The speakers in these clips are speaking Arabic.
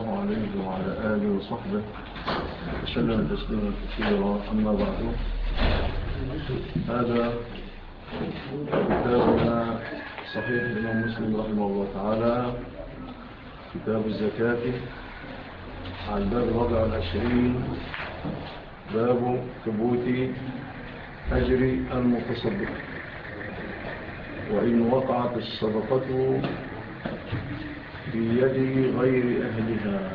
الله عليه وعلى آله وصحبه وسلم تسليما كثيرا. أما بعد هذا كتابنا صحيح الإمام مسلم رحمه الله تعالى كتاب الزكاة على الباب الرابع والعشرين باب ثبوت أجر المتصدق. وإن وقعت الصدقة في يد غير أهلها.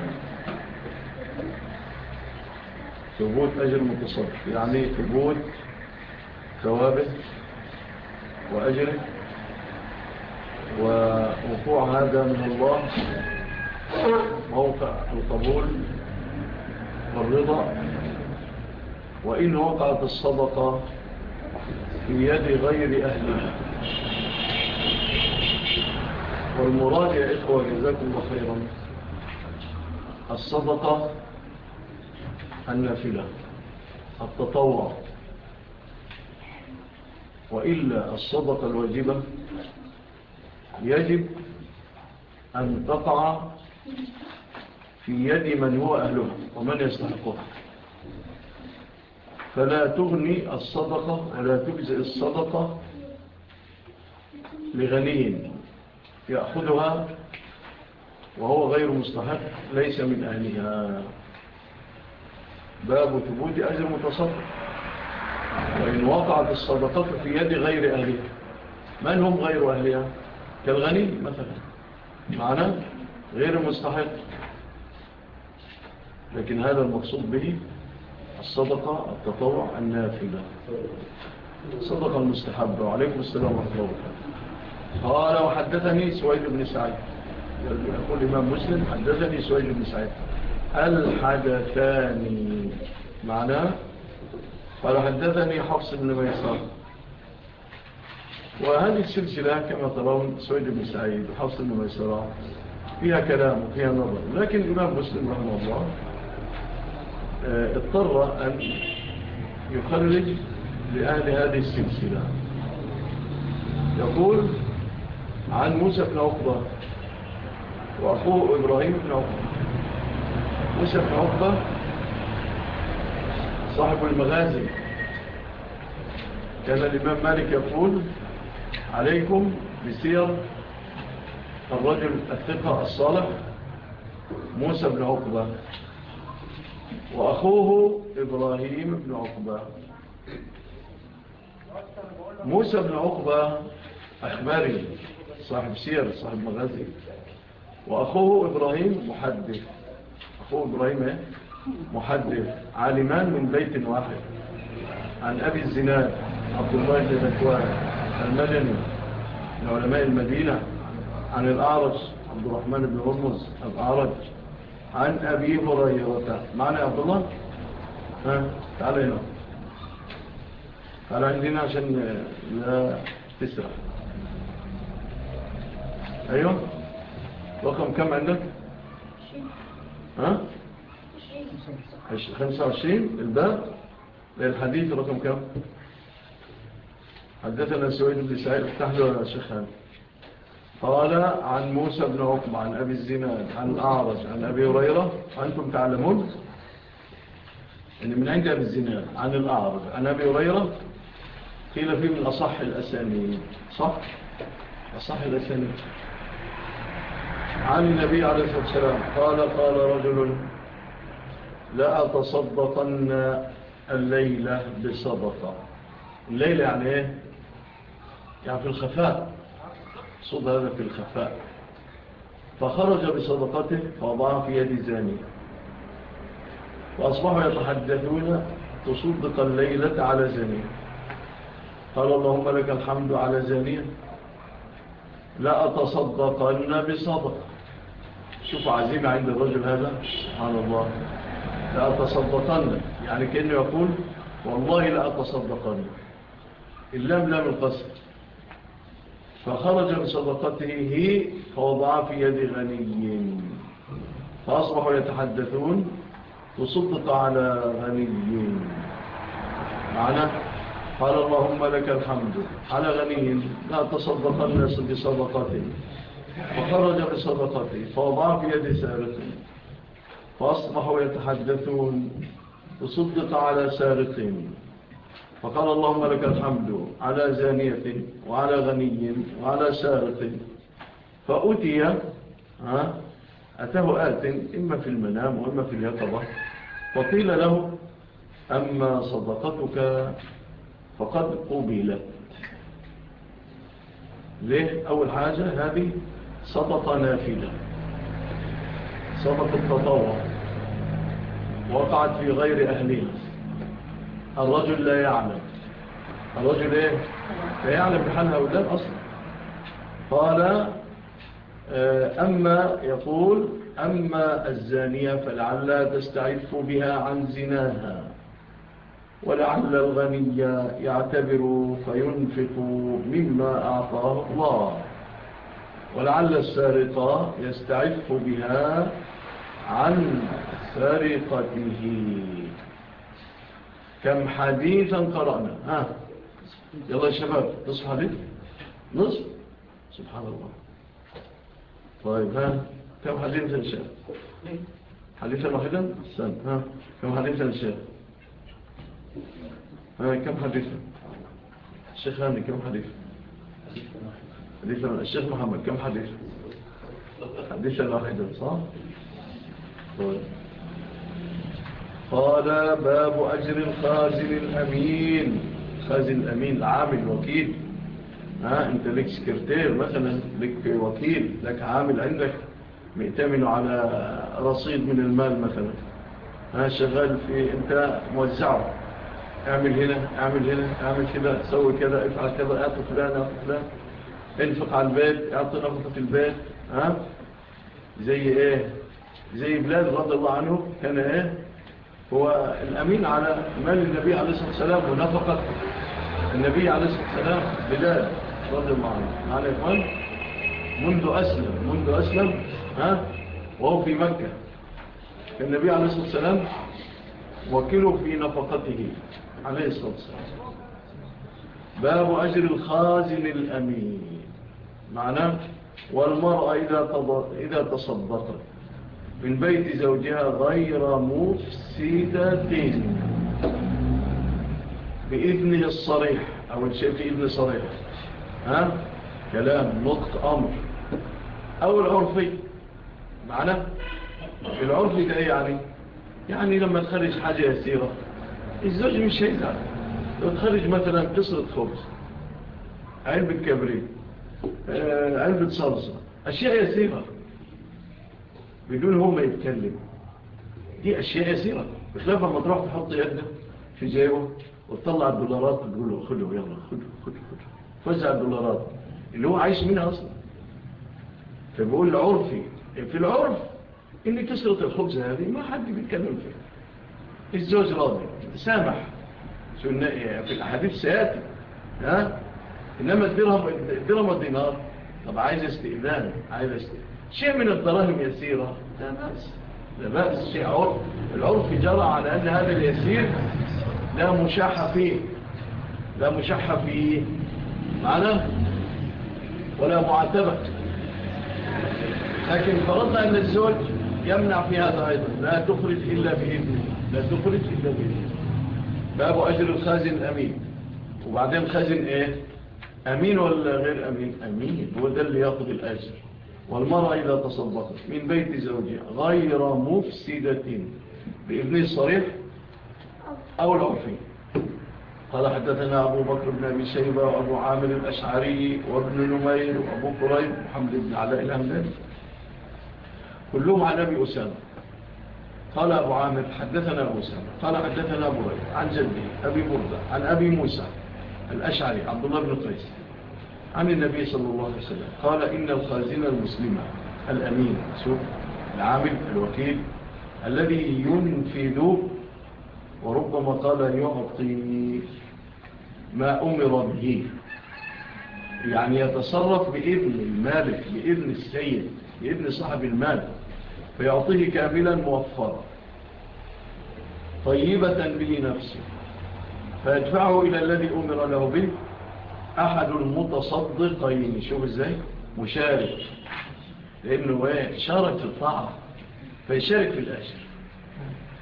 ثبوت أجر متصرف. يعني ثبوت ثوابت وأجر. ووقوع هذا من الله موقع القبول والرضا. وإن وقعت الصدقة في يد غير أهلها. والمراجع إخوة جزاكم بخيرا الصدقة النافلة التطوع. وإلا الصدقة الواجبة يجب أن تقع في يد من هو أهله ومن يستحقها. فلا تغني الصدقة ولا تجزئ الصدقة لغني. يأخذها وهو غير مستحق ليس من أهلها. باب ثبوت أجر متصدق. وإن وقعت الصدقات في يد غير أهلها. من هم غير أهلها؟ كالغني مثلا. معنا غير مستحق. لكن هذا المقصود به الصدقة التطوع النافلة. الصدقة المستحبة. وعليكم السلام ورحمة الله وبركاته. قال وحدثني سويد بن سعيد. يقول الإمام مسلم حدثني سويد بن سعيد. الحدثاني معناه قال حدثني حفص بن ميسار وهذه السلسلة كما ترون سويد بن سعيد وحفص بن ميسار فيها كلام وفيها نظر. لكن الإمام مسلم رحمه الله آه، اضطر أن يخرج لأهل هذه السلسلة. يقول عن موسى بن عقبة وأخوه إبراهيم بن عقبة. موسى بن عقبة صاحب المغازي. كان الإمام مالك يقول عليكم بسير الرجل الثقة الصالح موسى بن عقبة وأخوه إبراهيم بن عقبة. موسى بن عقبة أخباري. صاحب سير صاحب مغازي وأخوه إبراهيم محدث. أخوه إبراهيم إيه؟ محدث. عالمان من بيت واحد. عن أبي الزناد عبد الله بن أكوان المدني من علماء المدينة. عن الأعرج عبد الرحمن بن رمز الأعرج. عن أبي هريرة. معنى عبد الله؟ ها؟ تعال هنا. تعال عندنا عشان لا تسرح. أيوه. رقم كم عندك؟ ها؟ 25 الباب. الحديث رقم كم؟ حدثنا سويد بن سعيد. افتح له يا شيخ. قال عن موسى بن عقبة عن أبي الزناد عن الأعرج عن أبي هريرة. أنتم تعلمون أن من عند أبي الزناد عن الأعرج عن أبي هريرة. قيل فيه من أصح الأسانيد. صح؟ أصح الأسانيد. عن النبي عليه الصلاة والسلام. قال قال رجل لا أتصدقن الليلة بصدقة. الليلة يعني إيه؟ يعني في الخفاء. صد هذا في الخفاء. فخرج بصدقته فوضعها في يد زانية. وأصبحوا يتحدثون تصدق الليلة على زانية. قال اللهم لك الحمد على زانية. لا أتصدقن بصدق شوف عزيمة عند الرجل هذا. سبحان الله. لا أتصدقن. يعني كأنه يقول والله لا أتصدقن. اللام لام القصد فخرج من صدقته فوضع في يد غني. فأصبحوا يتحدثون تصدق على غني. معنا قال اللهم لك الحمد. على غني لا تصدق الناس بصدقته فخرج بصدقته فوضع في يد سارقه فأصبحوا يتحدثون. وصدق على سارقين فقال اللهم لك الحمد على زانية وعلى غني وعلى سارق. فأتي أتاه آت إما في المنام وإما في اليقظة. فقيل له أما صدقتك؟ فقد قبلت. ليه أول حاجة هذه صدقة نافلة. صدقة تطوع وقعت في غير أهلها. الرجل لا يعلم. الرجل إيه؟ لا يعلم بحال هؤلاء أصلا. قال آه، أما يقول أما الزانية فلعل تستعف بها عن زناها. ولعل الغني يعتبر فينفق مما أعطاه الله. ولعل السارق يستعف بها عن سرقته كم حديثا قرأنا. ها. يلا يا شباب نصف حديث؟ نصف؟ سبحان الله. طيب ها. كم حديثا يا شباب نعم. حديثا واحدا سن ها. كم حديثا يا شباب آه، كم حديث؟ الشيخ هاني كم حديث؟ حديث الشيخ محمد كم حديث؟ حديث واحدا صح؟ طيب. قال باب أجر الخازن الأمين. خازن الأمين عامل وكيل. ها أنت لك سكرتير مثلا لك وكيل لك عامل عندك مئتمن على رصيد من المال مثلا. ها شغال في أنت موزعه. اعمل هنا اعمل هنا اعمل كده سوي كده افعل كده اعطي فلان اعطي فلان. انفق على البيت اعطي نفقة البيت ها؟ زي إيه؟ زي بلاد رضي الله عنه كان إيه؟ هو الامين على مال النبي عليه الصلاة والسلام ونفقة النبي عليه الصلاة والسلام بلاد رضي الله عنه. على يا إخوان منذ أسلم منذ أسلم ها؟ وهو في مكة. النبي عليه الصلاة والسلام وكله في نفقته. عليه الصلاة والسلام۔ باب أجر الخازن الأمين معناه والمرأة إذا, إذا تصدقت من بيت زوجها غير مفسدة. بإذنه الصريح أول شيء في إذن صريح ها؟ كلام نقط أمر. أو العرفي. معناه العرفي ده يعني يعني لما تخرج حاجة يسيرة الزوج مش هيزعل لو تخرج مثلا قصرة خبز علبة كبريت علبة صلصة أشياء يسيرة بدون هو ما يتكلم دي أشياء يسيرة بخلاف لما تروح تحط يدك في جيبه وتطلع الدولارات وتقول له خده يلا خده خده خده فزع الدولارات اللي هو عايش منها أصلا فبقول العرفي في العرف إن كسرة الخبز هذه ما حد بيتكلم فيها الزوج راضي سامح. إيه؟ في الحديث سيأتي. ها؟ إنما الدرهم الدرهم الدينار طب عايز استئذان عايز استئذان شيء من الدراهم يسيرة. لا بأس. لا بأس. شيء عرف. العرف جرى على أن هذا اليسير لا مشاحة فيه. لا مشاحة فيه. معنا ولا معتبة لكن فرضنا أن الزوج يمنع في هذا أيضا. لا تخرج إلا بإذنه. لا تخرج إلا بإذنه. باب أجر الخازن أمين وبعدين خازن إيه أمين ولا غير أمين أمين هو ده اللي يأخذ الأجر والمرأة إذا تصدقت من بيت زوجها غير مفسدة. بإذن الصريح أو العرفي قال حدثنا أبو بكر بن أبي شيبة وأبو عامر الأشعري وابن نمير وأبو قريب محمد بن علاء الأمدان كلهم عن أبي أسامة قال أبو عامر حدثنا أبو سامر قال حدثنا أبو رجل عن جده أبي بردة عن أبي موسى الأشعري عبد الله بن قيس عن النبي صلى الله عليه وسلم قال إن الخازنة المسلمة الأمين شوف العامل الوكيل الذي ينفذ وربما قال يعطي ما أمر به يعني يتصرف بإذن المالك بإذن السيد بإذن صاحب المال. فيعطيه كاملا موفرا. طيبة بنفسه فيدفعه إلى الذي أمر له به. أحد المتصدقين. شوف إزاي. مشارك. لأنه إيه؟ شارك في الطاعة. فيشارك في الأجر.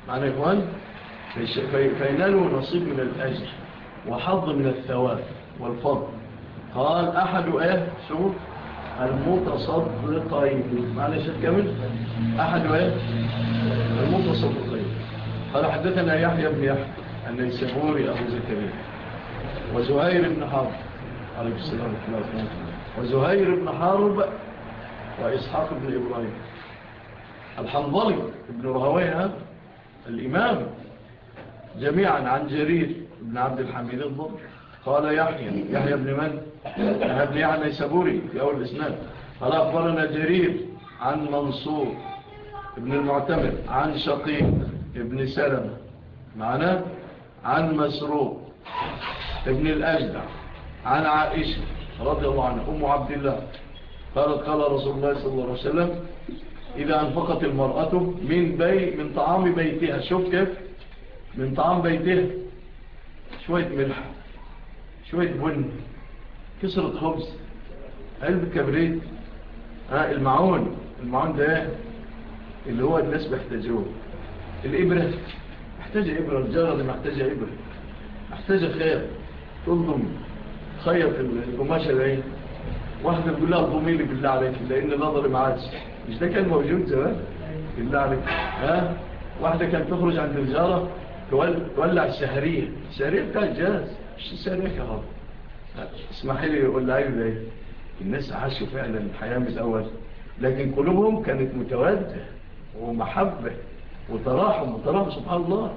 معنى إخوان؟ فيناله نصيب من الأجر وحظ من الثواب والفضل. قال أحد آه شوف. المتصدقين. معنى الشيخ كامل أحد وين؟ المتصدقين. قال حدثنا يحيى بن يحيى أن السهوري أبو زكريا وزهير بن حرب. عليه السلام ورحمة وزهير بن حرب وإسحاق بن إبراهيم. الحنظلي بن رهويه الإمام. جميعا عن جرير بن عبد الحميد الضرر قال يحيى يحيى بن من؟ ابن يحيى السبوري في أول قال أخبرنا جرير عن منصور ابن المعتمد عن شقيق ابن سلم معنا عن مسروق ابن الأجدع عن عائشة رضي الله عنه أم عبد الله. قالت قال رسول الله صلى الله عليه وسلم إذا أنفقت المرأة من, بي من طعام بيتها. شوف كيف؟ من طعام بيتها. شوية ملح. شوية بن كسرة خبز علبة كبريت آه، المعون المعون ده اللي هو الناس بيحتاجوه. الإبرة محتاجة إبرة الجارة دي محتاجة إبرة محتاجة خير. تنظم خير في القماشة العين واحدة بتقول لها ضمي بالله عليك لأن نظري ما عادش. مش ده كان موجود زمان؟ بالله عليك. ها؟ واحدة كانت تخرج عند الجارة تولع الشهرية. الشهرية بتاع الجهاز. مش تسألك يا حاضر اسمح لي يقول لها إيه الناس عاشوا فعلا الحياة من الأول. لكن قلوبهم كانت متودة ومحبة وتراحم وتراحم سبحان الله.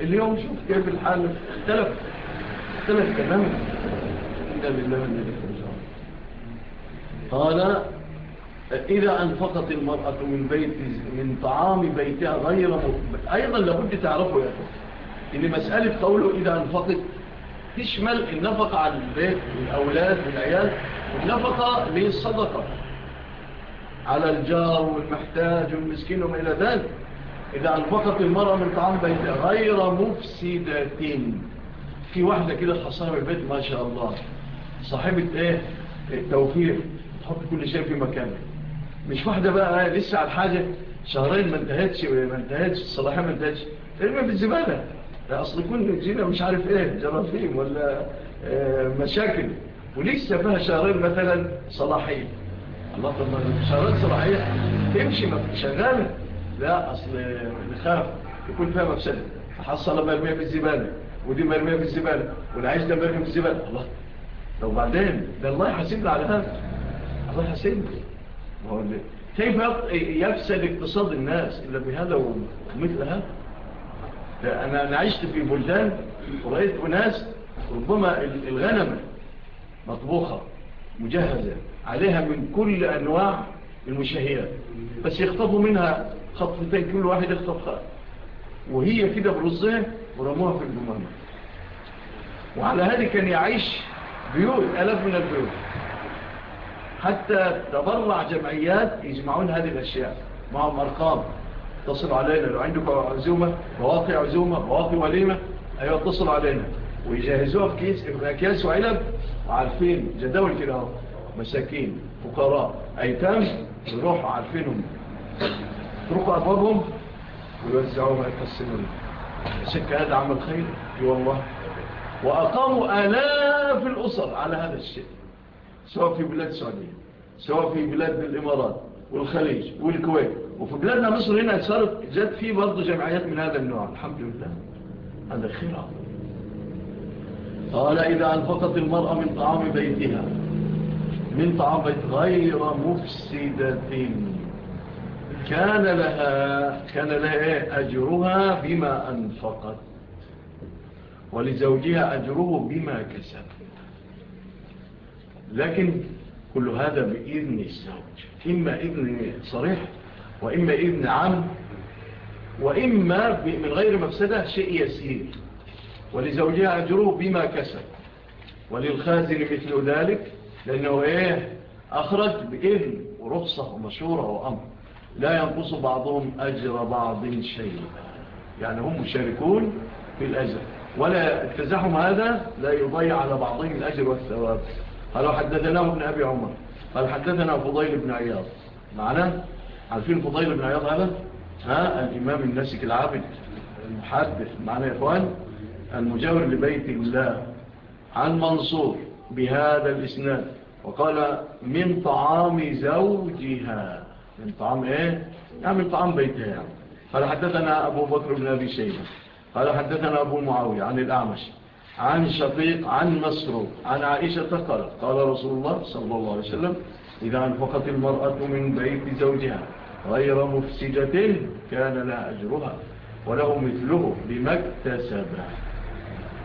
اليوم شوف كيف الحال اختلف. اختلف تماما. إلا بالله الذي قال إذا أنفقت المرأة من بيت من طعام بيتها غير أيضا لابد تعرفوا يا أخوة إن يعني مسألة قوله إذا أنفقت تشمل النفقة على البيت والأولاد والعيال والنفقة للصدقة. على الجار والمحتاج والمسكين وما إلى ذلك. إذا أنفقت المرأة من طعام بيتها غير مفسدتين في واحدة كده حصانة البيت ما شاء الله. صاحبة إيه؟ التوفير تحط كل شيء في مكانه مش واحدة بقى إيه؟ لسه على الحاجة. شهرين ما انتهتش ما انتهتش الصلاحية ما انتهتش. تقريبا بالزبالة. ده أصل كنا جينا مش عارف إيه جراثيم ولا مشاكل ولسه فيها شهرين مثلا صلاحية الله طب ما شهرين صلاحية تمشي شغالة لا أصل نخاف يكون فيها مفسدة حصل مرمية في الزبالة ودي مرمية في الزبالة والعيش ده مرمية في الزبالة الله طب بعدين ده الله يحاسبنا على هذا الله يحاسبنا كيف يفسد اقتصاد الناس إلا بهذا ومثل هذا أنا, أنا عشت في بلدان ورأيت أناس ربما الغنم مطبوخة مجهزة عليها من كل أنواع المشاهية بس يخطفوا منها خطفتين كل واحد يخطفها. وهي كده برزة ورموها في الجمامة. وعلى هذه كان يعيش بيوت ألف من البيوت. حتى تبرع جمعيات يجمعون هذه الأشياء معهم أرقام اتصل علينا لو عندكم عزومة مواقع عزومة مواقع وليمة أيها اتصل علينا. ويجهزوها في كيس أكياس وعلب. عارفين جدول كده مساكين فقراء. أيتام يروحوا عارفينهم. تروحوا أبوابهم ويوزعوها يقسمون سكة هذا عمل خير. في والله. وأقاموا آلاف الأسر على هذا الشيء. سواء في بلاد سعودية سواء في بلاد الإمارات والخليج والكويت. وفي بلادنا مصر هنا صارت زاد فيه برضه جمعيات من هذا النوع. الحمد لله. هذا خير. عظيم قال إذا أنفقت المرأة من طعام بيتها من طعام بيت غير مفسدة. كان لها كان لها إيه؟ أجرها بما أنفقت ولزوجها أجره بما كسب. لكن كل هذا بإذن الزوج. إما إذن صريح. وإما إذن عام وإما من غير مفسدة شيء يسير. ولزوجها أجره بما كسب. وللخازن مثل ذلك لأنه إيه؟ أخرج بإذن ورخصة ومشورة وأمر. لا ينقص بعضهم أجر بعض شيء. يعني هم مشاركون في الأجر. ولا التزاحم هذا لا يضيع على بعضهم الأجر والثواب. قالوا حددناه ابن أبي عمر. قال حددنا فضيل بن عياض. معنا عارفين فضيل بن عياض هذا؟ ها؟ الإمام الناسك العابد المحدث معنا يا إخوان. المجاور لبيت الله عن منصور بهذا الإسناد. وقال من طعام زوجها. من طعام إيه؟ يعني من طعام بيتها يعني. قال حدثنا أبو بكر بن أبي شيبة. قال حدثنا أبو معاوية عن الأعمش. عن شقيق عن مسروق عن عائشة قال قال رسول الله صلى الله عليه وسلم إذا أنفقت المرأة من بيت زوجها غير مفسدة كان لها أجرها وله مثله بما اكتسب.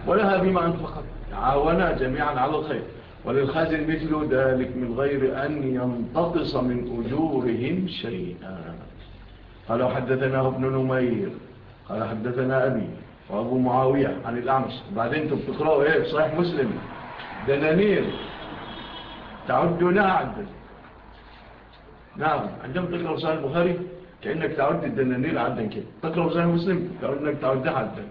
ولها بما أنفقت عاونا جميعا على الخير. وللخازن مثل ذلك من غير أن ينتقص من أجورهم شيئا. قال حدثنا ابن نمير قال حدثنا أبي وأبو معاوية عن الأعمش. بعدين أنتم بتقرأوا إيه؟ صحيح مسلم. دنانير. تعد نعد نعم. عندما تقرأ صحيح البخاري كأنك تعود الدنانير عندك كده. تقرأ صحيح مسلم كأنك تعودها عدا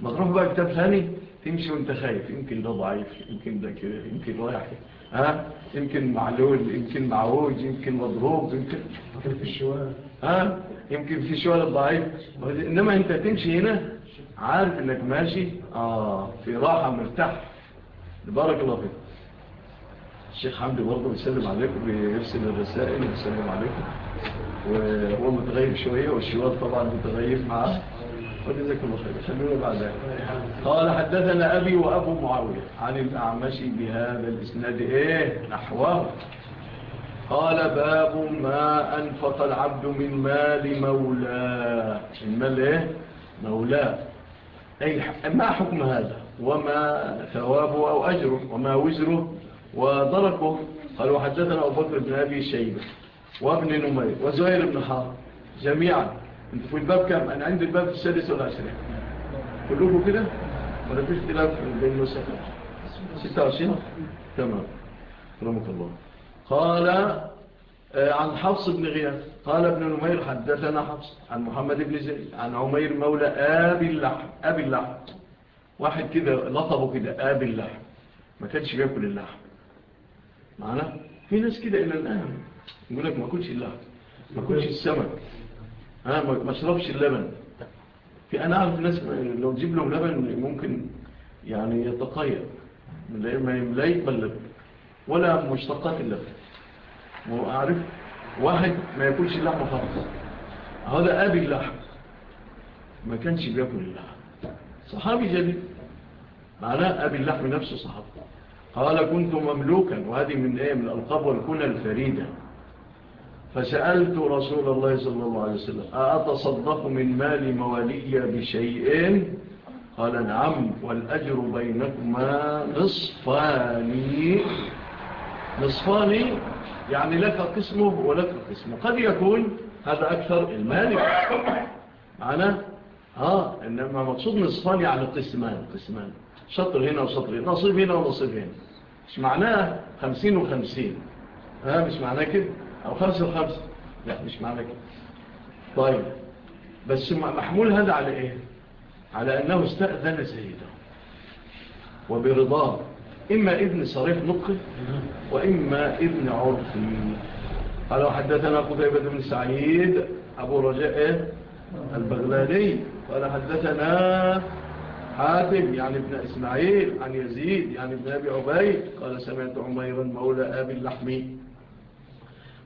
ما تروح بقى كتاب ثاني تمشي وانت خايف. يمكن ده ضعيف يمكن ده كده يمكن رايح ها؟ يمكن معلول يمكن معوج يمكن مضروب يمكن في الشوارع ها؟ يمكن في شوارع ضعيف. إنما أنت تمشي هنا عارف إنك ماشي آه في راحة مرتاح. بارك الله فيك. الشيخ حمدي برضه بيسلم عليكم بيرسل الرسائل بيسلم عليكم. وهو متغيب شوية والشوال طبعا متغيب معه وجزاكم الله خير. خلونا بعد ذلك. قال حدثنا أبي وأبو معاوية عن الأعمشي بهذا الإسناد. إيه؟ نحوه. قال باب ما أنفق العبد من مال مولاه. من مال إيه؟ مولاه. أي ما حكم هذا؟ وما ثوابه أو أجره؟ وما وزره؟ وضركوا قالوا حدثنا أبو بكر بن أبي شيبة وابن نمير وزهير بن حار جميعا. أنت في الباب كم؟ أنا عندي الباب السادس والعشرين. كلكم كده؟ ولا فيش اختلاف بين النسخة 26 تمام. رمك الله. قال آه، عن حفص بن غياث. قال ابن نمير حدثنا حفص عن محمد بن زيد عن عمير مولى أبي اللحم. أبي اللحم. واحد كده لطبه كده أبي اللحم. ما كانش بياكل اللحم. معنا في ناس كده إلى الآن يقول لك ما كنش اللحم ما كنش السمك أنا ما اشربش اللبن في أنا اعرف ناس لو تجيب لهم لبن ممكن يعني يتقيأ لا يقبل ولا مشتقات اللبن واعرف واحد ما ياكلش اللحم خالص هذا ابي اللحم ما كانش بياكل اللحم صحابي جديد معناه ابي اللحم نفسه صحابي قال كنت مملوكا وهذه من إيه؟ من الالقاب والكنى الفريدة. فسألت رسول الله صلى الله عليه وسلم اتصدق من مال مواليا بشيء؟ قال نعم والأجر بينكما نصفان. نصفان يعني لك قسمه ولك قسمه. قد يكون هذا أكثر المال. معنا آه إنما مقصود نصفان يعني قسمان قسمان. شطر هنا وشطر هنا نصيب هنا ونصيب هنا. مش معناها خمسين وخمسين. ها مش معناها كده؟ أو خمسة وخمسة لا مش معناها كده. طيب بس محمول هذا على إيه؟ على أنه استأذن سيده. وبرضاه إما ابن صريح نقه وإما ابن عرفي. قالوا حدثنا قتيبة بن سعيد أبو رجاء البغلاني. قال حدثنا حاتم يعني ابن إسماعيل عن يزيد يعني ابن أبي عبيد. قال سمعت عميرا مولى أبي اللحمي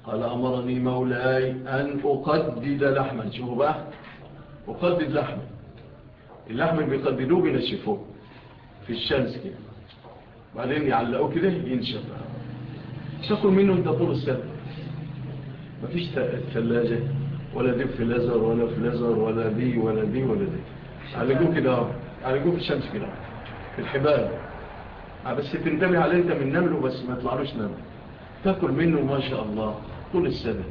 قال أمرني مولاي أن أقدد لحما. شوفوا بقى. أقدد لحما. اللحم بيقددوه بينشفوه في الشمس كده. وبعدين يعلقوه كده ينشف تاكل منه انت طول السنة. مفيش ثلاجه ولا دي في لزر ولا في لزر ولا دي ولا دي ولا دي. علقوه كده على جوف الشمس كده في الحبال. آه، بس تنتبه عليه انت من نمله بس ما يطلعلوش نمل. تاكل منه ما شاء الله طول السنة.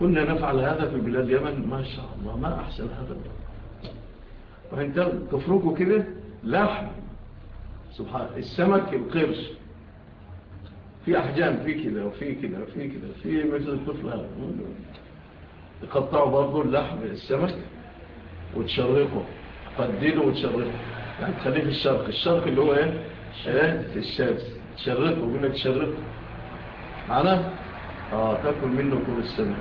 كنا نفعل هذا في بلاد اليمن ما شاء الله ما أحسن هذا وانت تفرقه كده لحم سبحان السمك القرش. في أحجام في كده وفي كده وفي كده في مثل الطفل هذا. يقطعوا برضه اللحم السمك وتشرقه. فاديله وتشرفه يعني تخليه في الشرق الشرق اللي هو إيه؟ إيه؟ الشمس تشرفه وقلنا تشرفه معنا؟ آه تأكل منه كل السنة.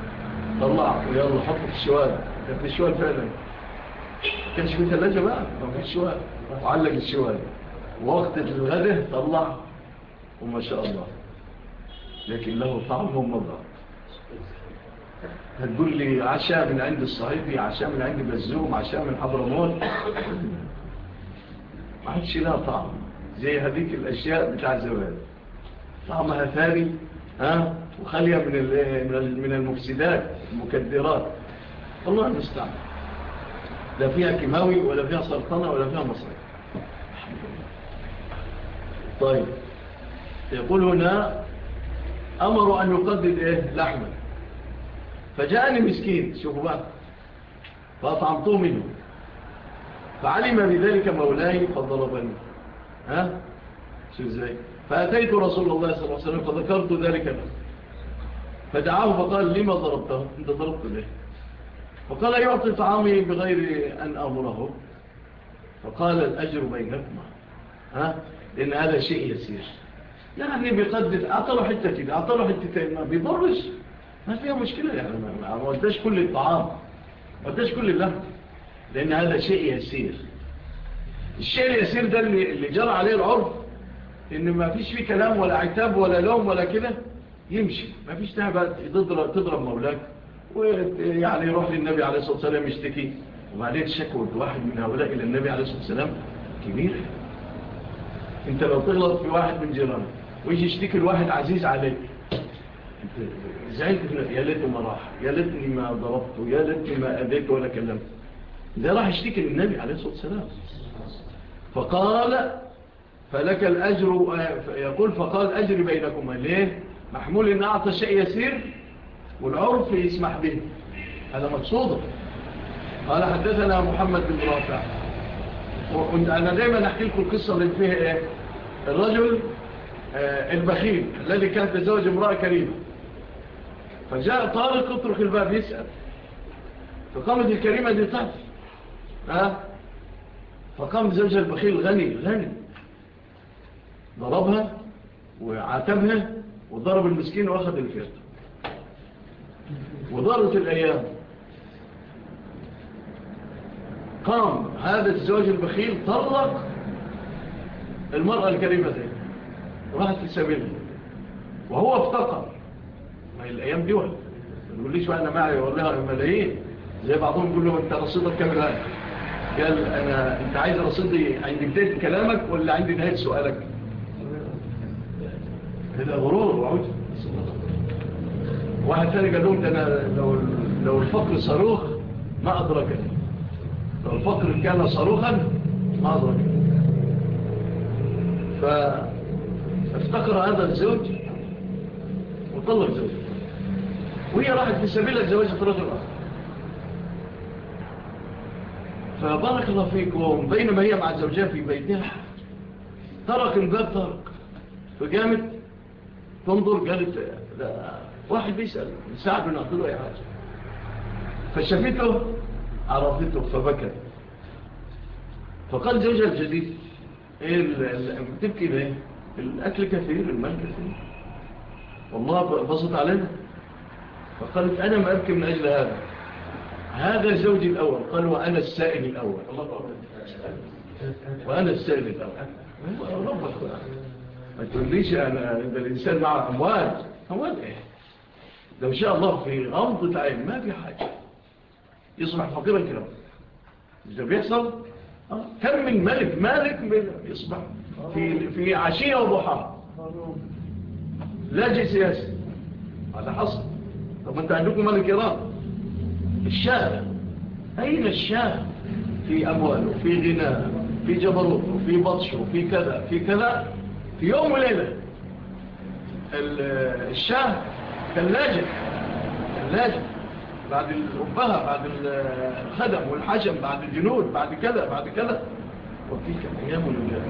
طلع ويلا حطه في الشوال كان في الشوال فعلا. كانش في ثلاجة بقى كان في الشوال وعلق الشوال وقت الغده طلع. وما شاء الله. لكن له طعم ومضغط هتقول لي عشاء من عند الصهيبي عشاء من عند بزوم عشاء من حضرموت ما عادش لها طعم. زي هذيك الأشياء بتاع زمان. طعمها ثاني ها؟ وخالية من من المفسدات المكدرات. والله نستعمل لا فيها كيماوي ولا فيها سرطنة ولا فيها مصري. طيب. يقول هنا أمروا أن يقدد إيه؟ لحمة. فجاءني مسكين شوفوا بقى. فأطعمته منه. فعلم بذلك مولاي فضربني. ها؟ شو إزاي؟ فأتيت رسول الله صلى الله عليه وسلم فذكرت ذلك. له فدعاه فقال لما ضربته؟ أنت ضربت ليه؟ فقال يعطي طعامي بغير أن أمره. فقال الأجر بينكما. ها؟ لأن هذا شيء يسير. يعني بقدر أعطى له حتة كده أعطى له حتة ما بيضرش. ما فيها مشكلة يعني ما وداش كل الطعام ما وداش كل الله لأن هذا شيء يسير. الشيء اليسير ده اللي جرى عليه العرف إن ما فيش فيه كلام ولا عتاب ولا لوم ولا كده يمشي. ما فيش تهبة تضرب, تضرب مولاك. ويعني يروح للنبي عليه الصلاة والسلام يشتكي. وبعدين شكوى واحد من هؤلاء إلى النبي عليه الصلاة والسلام كبير. أنت لو تغلط في واحد من جيرانك ويجي يشتكي الواحد عزيز عليك زعلت يا ليت ما راح يا ليتني ما ضربته يا ليتني ما أذيته ولا كلمته ده راح يشتكي للنبي عليه الصلاة والسلام. فقال فلك الأجر يقول فقال أجر بينكم ليه؟ محمول إن أعطى شيء يسير والعرف يسمح به. هذا مقصود. قال حدثنا محمد بن رافع. أنا دايما أحكي لكم القصة اللي فيها إيه؟ الرجل آه، البخيل الذي كان تزوج امرأة كريمة. فجاء طارق اترك الباب يسأل. فقامت الكريمة دي تحت ها؟ فقام زوجها البخيل غني غني. ضربها وعاتبها وضرب المسكين واخد الفرد وضارت الأيام. قام هذا الزوج البخيل طلق المرأة الكريمة. دي راحت في وهو افتقر. الأيام دي ولا؟ ما تقوليش بقى أنا معي ولا ملايين زي بعضهم يقول له أنت رصيدك كام الان قال أنا أنت عايز رصيدي عند بداية كلامك ولا عند نهاية سؤالك؟ هذا غرور وعود. واحد ثاني قال لهم أنا لو لو الفقر صاروخ ما ادركني لو الفقر كان صاروخا ما ادركني فافتقر هذا الزوج وطلق زوجه وهي راحت في سبيل سبيلها زواجة رجل آخر فبارك الله فيكم. بينما هي مع زوجها في بيتها. ترك الباب ترك فقامت تنظر قالت واحد بيسأل ساعد من له أي حاجة فشفته عرفته فبكت. فقال زوجها الجديد إيه تبكي ليه؟ الأكل كثير المال كثير. والله بسط علينا. فقالت أنا ما أبكي من أجل هذا. هذا زوجي الأول. قال وأنا السائل الأول. وأنا السائل الأول. ربك ما تقوليش أنا إذا الإنسان مع أموال. أموال إيه؟ لو شاء الله في غمضة عين ما في حاجة. يصبح فقيرا كده. إذا بيحصل آه، كم من ملك مالك يصبح في, في عشية وضحى. لا جي سياسي هذا حصل. طب أنت عندكم ملك إيران الشاه أين الشاه في أموال وفي غناء في جبروته وفي بطش وفي كذا في كذا في يوم وليلة. الشاه ثلاجة ثلاجة بعد الربها بعد الخدم والحجم بعد الجنود بعد كذا بعد كذا. وتلك الأيام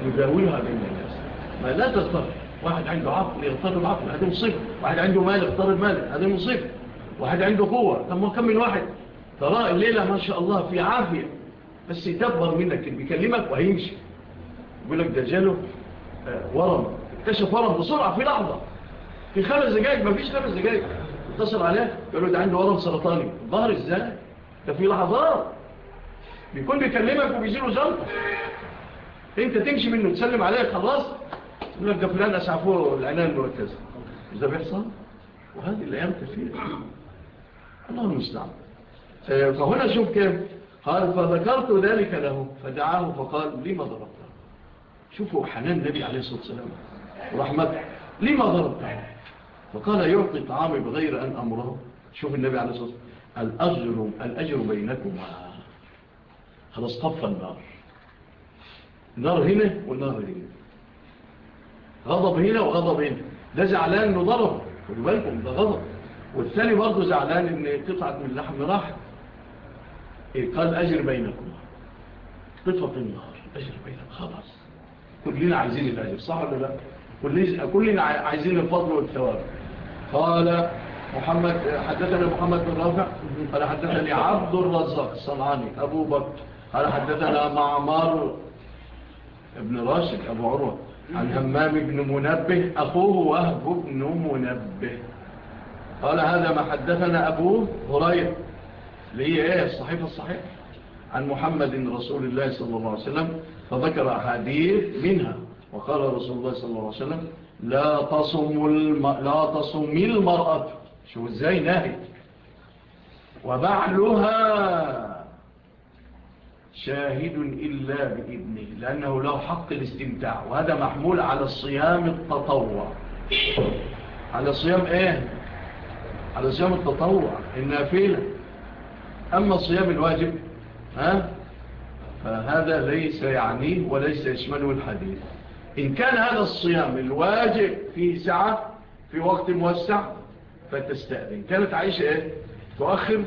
نجاورها بين الناس. ما لا تصرف واحد عنده عقل يغطر العقل هذه مصيبة. واحد عنده مال يغطر المال هذه مصيبة. واحد عنده قوة. تم كم من واحد؟ ترى الليلة ما شاء الله في عافية. بس يتبر منك اللي بيكلمك وهيمشي. يقول لك دجاله آه، ورم. اكتشف ورم بسرعة في لحظة. في خمس دقايق ما فيش خمس دقايق. اتصل عليه قالوا ده عنده ورم سرطاني. الظهر إزاي؟ ده في لحظات بيكون بيكلمك وبيزيله جلطة انت تمشي منه تسلم عليه خلاص. يقول لك ده فلان أسعفوه العنان المركزة مش ده بيحصل؟ وهذه الأيام كثير أنهم يسلعون آه، فهنا شوف كيف قال فذكرت ذلك له. فدعاه فقال لما ضربته؟ شوفوا حنان النبي عليه الصلاة والسلام. ورحمته لما ضربته؟ فقال يعطي طعامي بغير أن أمره. شوف النبي عليه الصلاة والسلام. الأجر, الأجر بينكما. هذا طفى النار. النار هنا والنار هنا. غضب هنا وغضب هنا. ده زعلان إنه ضرب. خدوا بالكم ده غضب. والثاني برضه زعلان إن قطعة من اللحم راحت. إيه، قال أجر بينكم. قطعة النهار أجر بينكم خلاص. كلنا عايزين الأجر صح ولا لا؟ كلنا عايزين الفضل والثواب. قال محمد حدثنا محمد بن رافع قال حدثني عبد الرزاق الصنعاني أبو بكر قال حدثنا معمار ابن راشد أبو عروة عن همام بن منبه أخوه وهب بن منبه. قال هذا ما حدثنا أبو هرير ليه؟ إيه الصحيفة الصحيح؟ عن محمد رسول الله صلى الله عليه وسلم فذكر أحاديث منها. وقال رسول الله صلى الله عليه وسلم لا تصم, الم... لا تصم المرأة. شو إزاي ناهي؟ وبعلها شاهد إلا بإذنه لأنه له حق الاستمتاع. وهذا محمول على الصيام التطوع. على صيام إيه؟ على صيام التطوع النافلة أما الصيام الواجب ها فهذا ليس يعنيه وليس يشمله الحديث إن كان هذا الصيام الواجب في ساعة في وقت موسع فتستأذن. كانت عائشة إيه؟ تؤخر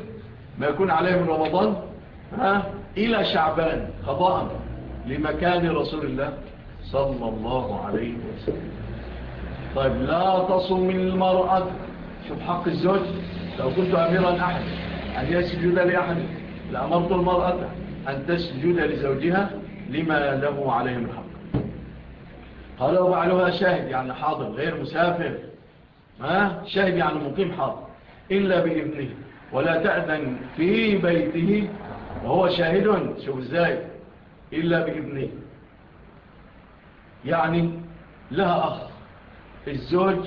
ما يكون عليه من رمضان ها إلى شعبان خضاء لمكان رسول الله صلى الله عليه وسلم. طيب لا تصم المرأة في حق الزوج لو كنت أميرا أحد أن يسجد لأحد لأمرت المرأة أن تسجد لزوجها لما له عليه من حق قال وبعلها شاهد يعني حاضر غير مسافر. ما شاهد يعني مقيم حاضر. إلا بإبنه ولا تأذن في بيته وهو شاهد. شو إزاي. إلا بإبنه يعني لها أخ. الزوج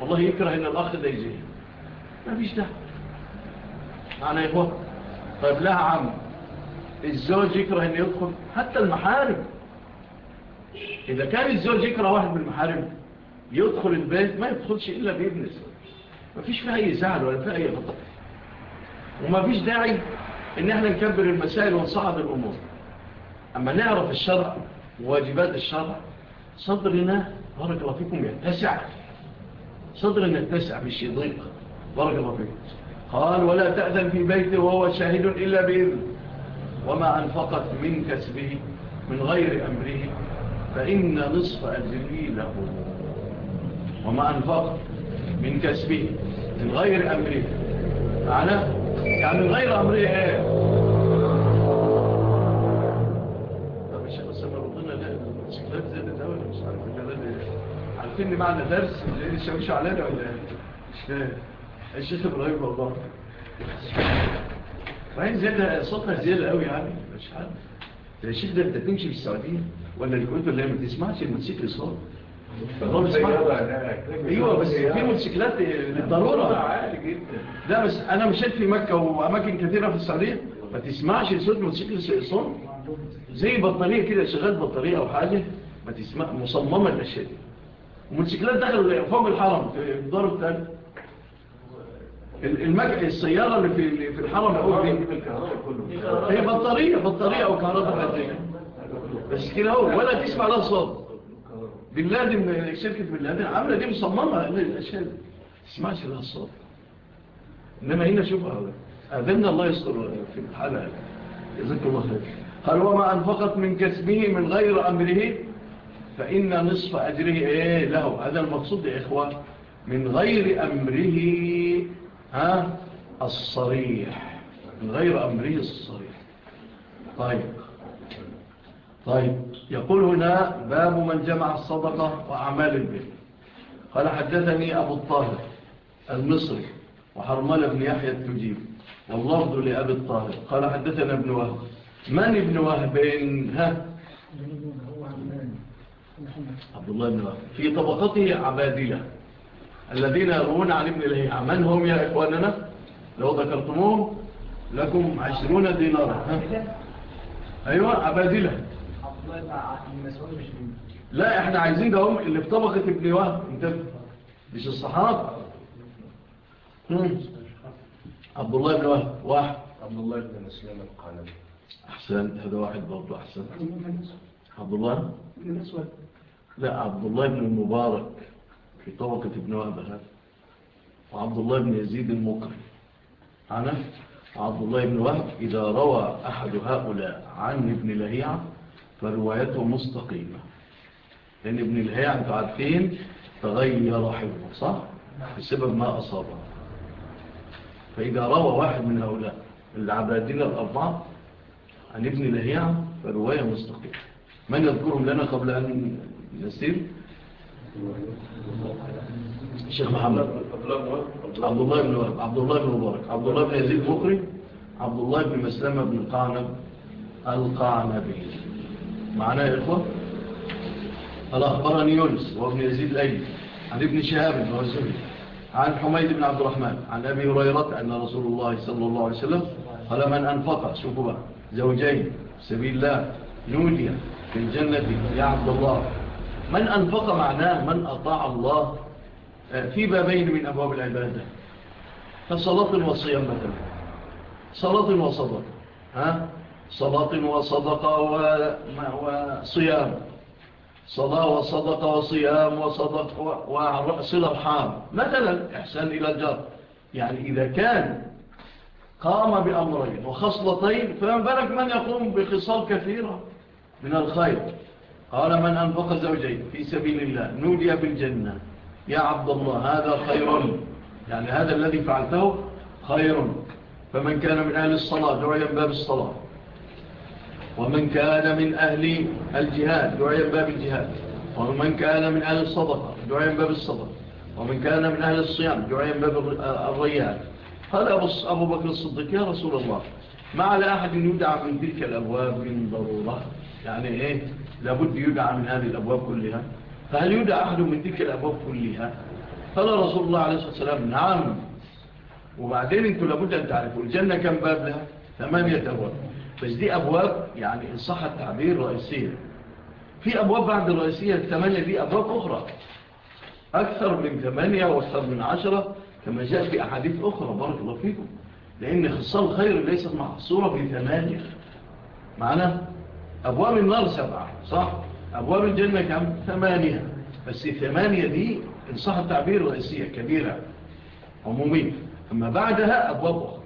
والله يكره إن الأخ ده يجي. ما فيش ده. معنى يا إخوة طيب لا يا عم. الزوج يكره ان يدخل حتى المحارم. إذا كان الزوج يكره واحد من المحارم يدخل البيت ما يدخلش إلا باذن الزوج. ما فيش فيها أي زعل ولا فيها أي غضب. وما فيش داعي إن إحنا نكبر المسائل ونصعد الأمور. أما نعرف الشرع وواجبات الشرع صدرنا بارك الله فيكم يتسع صدر أن يتسع في الشيء ضيق بارك الله فيك. قال ولا تأذن في بيته وهو شاهد إلا بإذن. وما أنفقت من كسبه من غير أمره فإن نصف أجره له. وما أنفقت من كسبه من غير أمره. معناه يعني من غير أمره إيه؟ فين معنى درس اللي شاوش علينا ولا مش فاهم الشيخ إبراهيم والله وبعدين زيادة صوتنا زيادة قوي يعني مش عارف الشيخ ده انت بتمشي في السعودية ولا الكويت ولا ما تسمعش الموسيقى صوت أيوه بس في موتوسيكلات للضروره لا بس أنا مشيت في مكه واماكن كثيره في السعوديه ما تسمعش صوت موتسيك صوت زي بطاريه كده شغال بطاريه أو حاجة ما تسمع مصممه الاشياء دي والموتوسيكلات دخل فوق الحرم في الدار الثاني المج... السيارة اللي في في الحرم اهو هي بطارية بطارية أو كهرباء بس كده أهو ولا تسمع لها صوت. بالله شركة بالله عاملة دي مصممة الأشياء تسمعش لها الصوت إنما هنا شوفها أذن الله يستر في الحلقة جزاك الله خير. قال وما أنفقت من كسبه من غير أمره فإن نصف أجره إيه له. هذا المقصود يا إخوة من غير أمره ها الصريح. من غير أمره الصريح. طيب. طيب. يقول هنا باب من جمع الصدقة وأعمال البيت قال حدثني أبو الطاهر المصري وحرمال بن يحيى التجيب واللفظ لأبي الطاهر. قال حدثنا ابن وهب. من ابن وهب؟ ها عبد الله بن وهب في طبقته عبادلة الذين يروون عن ابن الهيئة من هم يا إخواننا؟ لو ذكرتموهم لكم عشرون دينارا. أيوة عبادلة لا إحنا عايزين ده هم اللي في طبقة ابن وهب. مش الصحابة؟ عبد الله بن وهب. واحد. عبد الله بن مسلم القانبي أحسن هذا واحد برضه أحسن عبد الله بن مسلم لا عبد الله بن المبارك في طبقة ابن وهب هذا. وعبد الله بن يزيد المقري أنا عبد الله بن وهب إذا روى أحد هؤلاء عن ابن لهيعة فروايته مستقيمة. لأن ابن لهيعة تعرفين عارفين تغير حبه صح؟ بسبب ما أصابه. فإذا روى واحد من هؤلاء العبادين الأربعة عن ابن لهيعة فرواية مستقيمة. من يذكرهم لنا قبل أن يسير الشيخ محمد عبد الله بن وهب عبد الله بن مبارك عبد الله بن يزيد مقري عبد الله بن مسلمة بن قعنب القعنبي معنا يا إخوة قال اخبرني يونس وابن يزيد الايلي عن ابن شهاب الموزن عن حميد بن عبد الرحمن عن أبي هريرة أن رسول الله صلى الله عليه وسلم قال من أنفق شوفوا بقى زوجين سبيل الله نوديا في الجنة يا عبد الله من أنفق معناه من أطاع الله آه، في بابين من أبواب العبادة. فصلاة وصيام مثلا. صلاة وصدقة ها؟ صلاة وصدقة وصيام. صلاة وصدقة وصيام وصدقة ورأس رحام مثلا إحسان إلى الجار. يعني إذا كان قام بأمرين وخصلتين فمن بالك من يقوم بخصال كثيرة من الخير. قال من أنفق زوجين في سبيل الله نودي بالجنة. يا عبد الله هذا خير. يعني هذا الذي فعلته خير. فمن كان من أهل الصلاة دعي باب الصلاة. ومن كان من أهل الجهاد دعي باب الجهاد. ومن كان من أهل الصدقة دعي باب الصدقة. ومن كان من أهل الصيام دعي باب الريان قال أبو بكر الصديق يا رسول الله ما على أحد يدعى من تلك الأبواب من ضرورة؟ يعني إيه؟ لابد يدعى من هذه الأبواب كلها. فهل يدعى أحد من تلك الأبواب كلها؟ قال رسول الله عليه الصلاة والسلام نعم. وبعدين أنتم لابد أن تعرفوا الجنة كم باب لها؟ ثمانية أبواب. بس دي أبواب يعني إن صح التعبير رئيسية. في أبواب بعد الرئيسية الثمانية دي أبواب أخرى. أكثر من ثمانية وأكثر من عشرة كما جاء في أحاديث أخرى. بارك الله فيكم. لأن خصال خير ليست محصورة في ثمانية. معنا أبواب النار سبعة صح؟ أبواب الجنة كم؟ ثمانية. بس الثمانية دي إن صح التعبير رئيسية كبيرة. عمومية أما بعدها أبواب أخرى.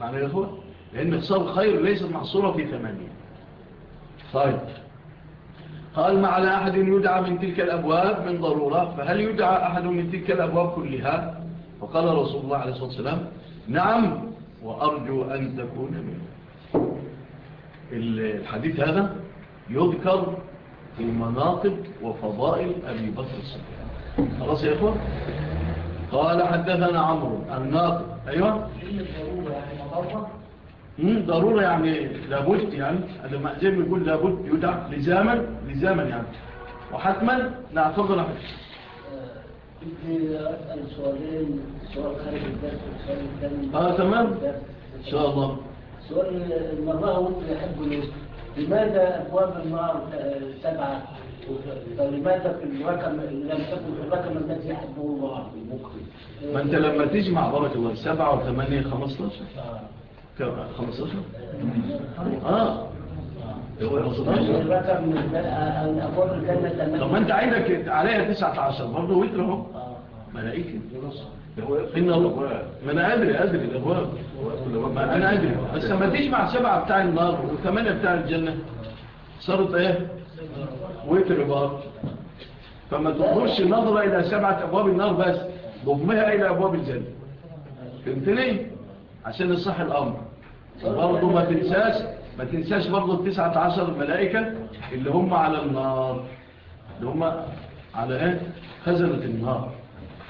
معنى يا أخوة؟ لأن اخصار الخير ليس محصورة في ثمانية. طيب. قال ما على أحد يدعى من تلك الأبواب من ضرورة؟ فهل يدعى أحد من تلك الأبواب كلها؟ فقال رسول الله عليه الصلاة والسلام نعم وأرجو أن تكون منه. الحديث هذا يذكر في مناقب وفضائل أبي بكر الصديق. خلاص يا إخوة؟ قال حدثنا عمرو الناقب. أيوة. يعني ضرورة يعني لابد يعني زي ما يقول لابد يدع لزاما لزاما يعني. وحتما نعتذر حدث بدي أسأل سؤالين سؤال خارج الدرس وسؤال الثاني. آه تمام. إن شاء الله. سؤال مراه يحب لماذا أبواب النار سبعة فلماذا في الرقم لم تكن في الرقم الذي يحبه الله؟ ما أنت لما تجمع بركه الله سبعة وثمانية خمسطاشر آه. كم؟ خمسطاشر؟ آه. آه. طيب، إيه؟ آه، طب ما أنت عينك عليها 19 برضه وتر أهو. ملائكة. إن الله ما أنا أدري أدري الأبواب أنا أدري. بس ما تيجي مع سبعة بتاع النار والثمانية بتاع الجنة صارت إيه؟ ويتر بار فما تخرش نظرة إلى سبعة أبواب النار بس ضمها إلى أبواب الجنة. فهمت ليه عشان يصح الأمر. وبرضه ما تنساش ما تنساش برضه التسعة عشر ملائكة اللي هم على النار. اللي هم على إيه؟ خزنة النار.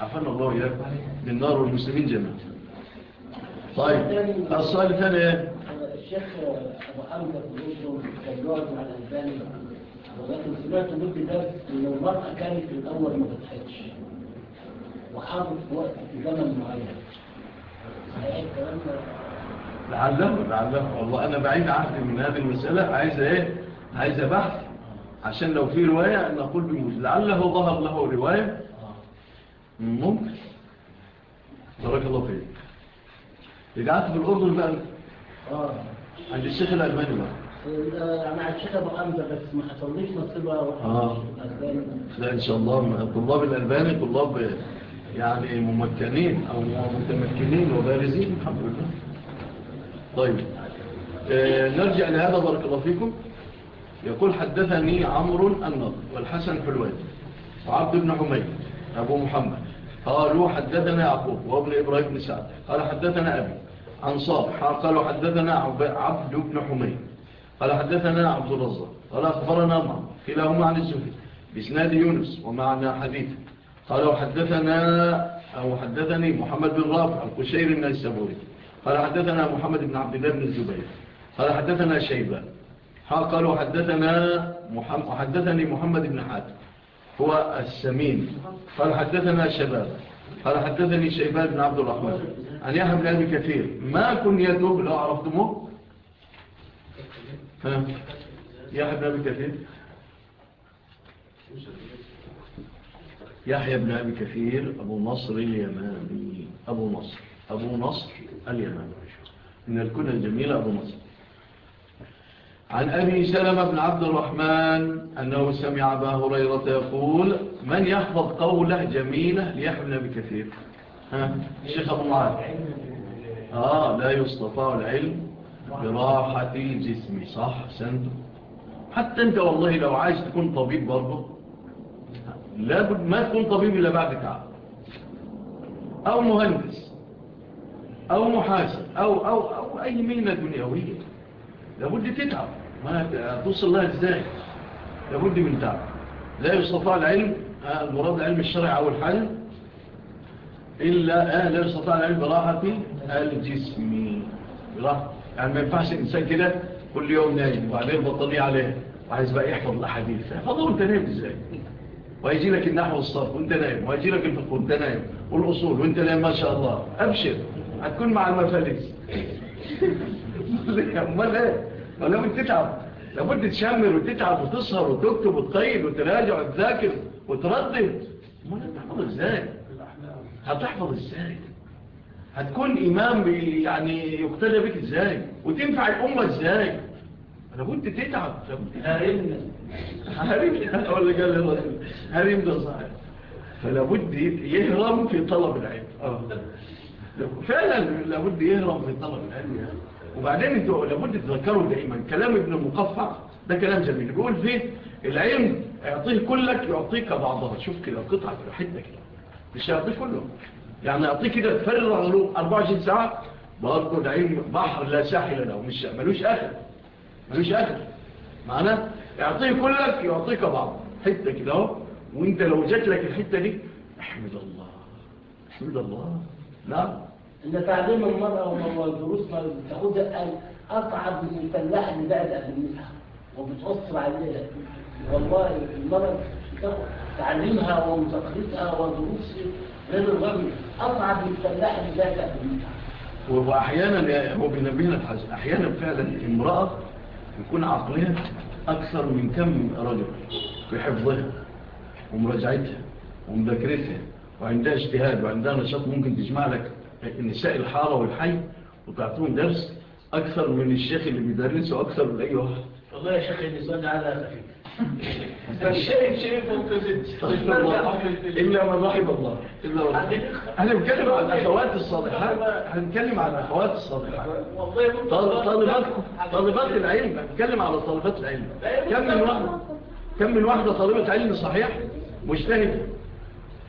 عفانا الله إياك من نار والمسلمين جميعا. طيب السؤال الثاني. إيه؟ الشيخ أبو حمد الأسر كان مع الألباني. ولكن سمعت مدة درس إن المرأة كانت في الأول ما تتحدش وحاضر في وقت في زمن معين. صحيح الكلام ده لعله والله أنا بعيد عهدي من هذه المسألة. عايز إيه؟ عايز بحث. عشان لو في رواية نقول بموجود لعله ظهر له رواية. ممكن. بارك الله فيك. رجعت في الاردن بقى آه. عند الشيخ الألماني بقى. آه، مع الشيخ أبو حمزة بس ما حصلليش نصيب آه. لا إن شاء الله الطلاب الالباني طلاب يعني ممكنين أو متمكنين وبارزين الحمد لله. طيب آه، نرجع لهذا بارك الله فيكم. يقول حدثني عمرو النضر والحسن حلوان وعبد بن حميد أبو محمد. قالوا حدثنا عقوب وابن إبراهيم بن سعد. قال حدثنا أبي عن صالح. قالوا حدثنا عبد بن حميد. قال حدثنا عبد الرزاق. قال أخبرنا معه كلاهما عن الزهد بإسناد يونس ومعنا حديث. قالوا حدثنا أو حدثني محمد بن رافع القشير السبوري قال حدثنا محمد بن عبد الله بن الزبير. قال حدثنا شيبان قالوا حدثنا محمد حدثني محمد بن حاتم. هو السمين. قال حدثنا شباب. قال حدثني شيبان بن عبد الرحمن. أن يحيى بن أبي كثير. ما كن يدوب لو عرفتموه. ها؟ يحيى بن أبي كثير. يحيى بن أبي كثير أبو نصر اليماني. أبو نصر. أبو نصر اليماني. من الكنة الجميلة أبو نصر. عن أبي سلم بن عبد الرحمن أنه سمع أبا هريرة يقول من يحفظ قولة جميلة ليحمل بكثير. ها؟ الشيخ أبو معاد آه، لا يستطاع العلم براحة الجسم. صح سند. حتى أنت والله لو عايز تكون طبيب برضه. لابد ما تكون طبيب إلا بعد تعب. أو مهندس. أو محاسب. أو, أو, أو أي مهنة دنيوية. لابد تتعب. ما تبص الله إزاي؟ لابد من تعب. لا يستطاع العلم آه، المراد العلم الشرع أو الحل إلا آه، لا يستطاع العلم براحة الجسم. براحة يعني ما ينفعش الإنسان كده كل يوم نايم وعليه بطلية عليه وعايز بقى يحفظ الأحاديث. فاضل أنت نايم إزاي؟ ويجي لك النحو والصرف وأنت نايم ويجي لك الفقه وأنت نايم والأصول وأنت نايم ما شاء الله. أبشر هتكون مع المفاليس. أمال إيه؟ ولو تتعب. لابد تشمر وتتعب وتسهر وتكتب وتطيب وتراجع وتذاكر وتردد ما هتحفظ إزاي؟ هتحفظ إزاي؟ هتكون إمام يعني يقتدى بك إزاي؟ وتنفع الأمة إزاي؟ لابد تتعب. هارم ولا قال هارم ده صحيح. فلابد يهرم في طلب العلم. آه. فعلا لابد يهرم في طلب العلم. يعني وبعدين أنتوا لابد تذكروا دائما كلام ابن المقفع ده كلام جميل. بيقول فيه العلم اعطيه كلك يعطيك بعضها. شوف كده القطعة كده حتة كده. مش يعطيه كله. يعني يعطيه كده تفرغ له 24 ساعة برضه العلم بحر لا ساحل له. مش ملوش آخر. ملوش آخر. معنا اعطيه كلك يعطيك بعض. حتة كده أهو. وانت لو جات لك الحتة دي احمد الله. احمد الله. نعم. إن تعليم المرأة ودروسها بتاخدها الآن أصعب من الفلاحة اللي قاعد أهمها وبتأثر عليها. والله المرأة تعليمها ومذاكرتها ودروسها غير الرجل أصعب من الفلاحة اللي قاعد أهمها وأحيانا هو بنبينا الحاجة أحيانا فعلا امرأة يكون عقلها أكثر من كم رجل في حفظها ومراجعتها ومذاكرتها وعندها اجتهاد وعندها نشاط ممكن تجمع لك النساء الحارة والحي وتعطون درس أكثر من الشيخ اللي بيدرسه أكثر من أي واحد. والله يا شيخ اللي ده على خفيف طيب. الشيخ شيخ طيب. إلا من رحم الله. إحنا بنتكلم عن الأخوات الصالحات. هنتكلم عن الأخوات الصالحات. طالباتكم طالبات العلم. هنتكلم على طالبات العلم. كم من واحدة كم من واحدة طالبة علم صحيح؟ مجتهد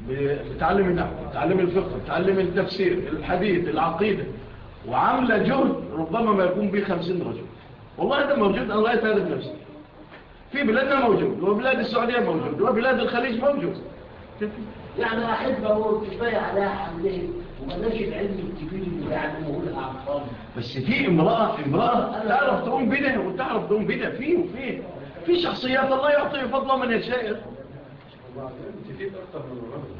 بتعلم النحو بتعلم الفقه بتعلم التفسير الحديث العقيدة. وعاملة جهد ربما ما يكون به خمسين رجل. والله هذا موجود أنا رأيت هذا بنفسي في بلادنا موجود وبلاد السعودية موجود وبلاد الخليج موجود. يعني أحبه كفاية على حملة وملاش العلم الكبير اللي يعلمه الأعطال بس في امرأة امرأة تعرف تقوم بنا وتعرف تقوم بنا. فيه وفيه في شخصيات الله يعطيه فضله من يشائر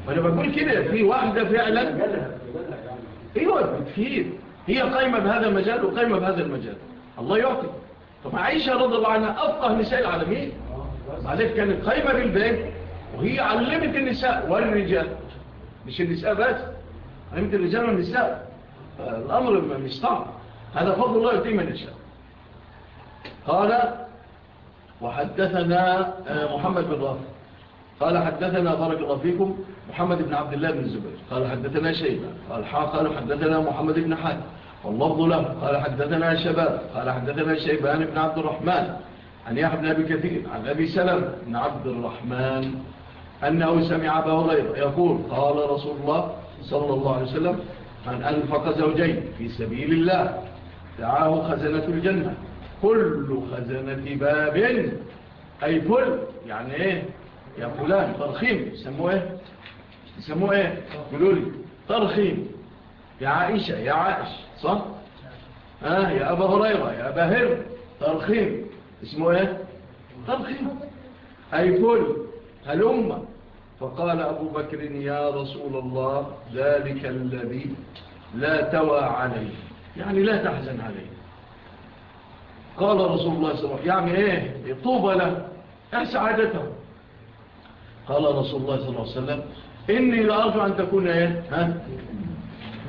أنا بقول كده في واحدة فعلا إيوه بتفيد هي قايمة بهذا المجال وقايمة بهذا المجال. الله يعطي. طب عائشة رضي الله عنها أفقه نساء العالمين. عليك كانت قايمة بالبيت وهي علمت النساء والرجال. مش النساء بس علمت الرجال والنساء. الأمر مش صعب هذا فضل الله يعطيه من النساء قال وحدثنا آه، محمد بن رافع. قال حدثنا بارك الله فيكم محمد بن عبد الله بن الزبير. قال حدثنا شيبة. قال حا قال حدثنا محمد بن حاج واللفظ له. قال حدثنا شباب. قال حدثنا شيبان بن عبد الرحمن. عن يحيى بن أبي كثير. عن أبي سلم بن عبد الرحمن. أنه سمع أبا هريرة يقول قال رسول الله صلى الله عليه وسلم من أنفق زوجين في سبيل الله دعاه خزنة الجنة. كل خزنة باب. أي كل يعني إيه؟ يا فلان ترخيم. يسموه إيه؟ يسموه إيه؟ قولوا لي. ترخيم. يا عائشة يا عائش صح؟ آه يا أبا هريرة يا أبا هر. ترخيم. اسمه إيه؟ ترخيم. أي فل. هلأمة فقال أبو بكر يا رسول الله ذلك الذي لا توى عليه. يعني لا تحزن عليه. قال رسول الله صلى الله عليه وسلم يعني إيه؟ طوبى له. إيه سعادته؟ قال رسول الله صلى الله عليه وسلم إني لأرجو أن تكون إيه؟ ها؟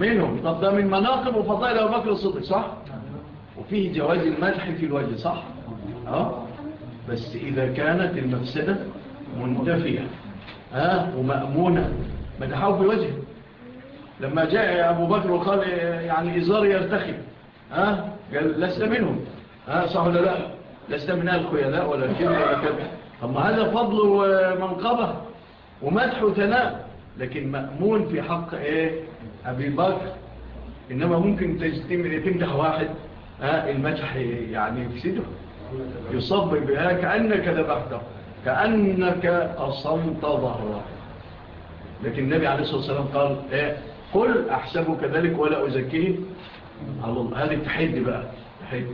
منهم. طب ده من مناقب وفضائل أبو بكر الصدق صح؟ وفيه جواز المدح في الوجه صح؟ أه؟ بس إذا كانت المفسدة منتفية ها؟ ومأمونة. مدحوا في وجهه. لما جاء أبو بكر وقال يعني إزار يرتخي ها؟ قال لست منهم. ها؟ صح ولا لا؟ لست من الخيلاء ولا كذب ولا كذب طب ما هذا فضل ومنقبة ومدح وثناء لكن مأمون في حق إيه؟ أبي بكر. إنما ممكن تمدح واحد آه، المدح يعني يفسده. يصب بها كأنك ذبحته كأنك أصمت ظهره. لكن النبي عليه الصلاة والسلام قال إيه؟ قل أحسبه كذلك ولا أزكيه. على الله هذه تحدي بقى تحدي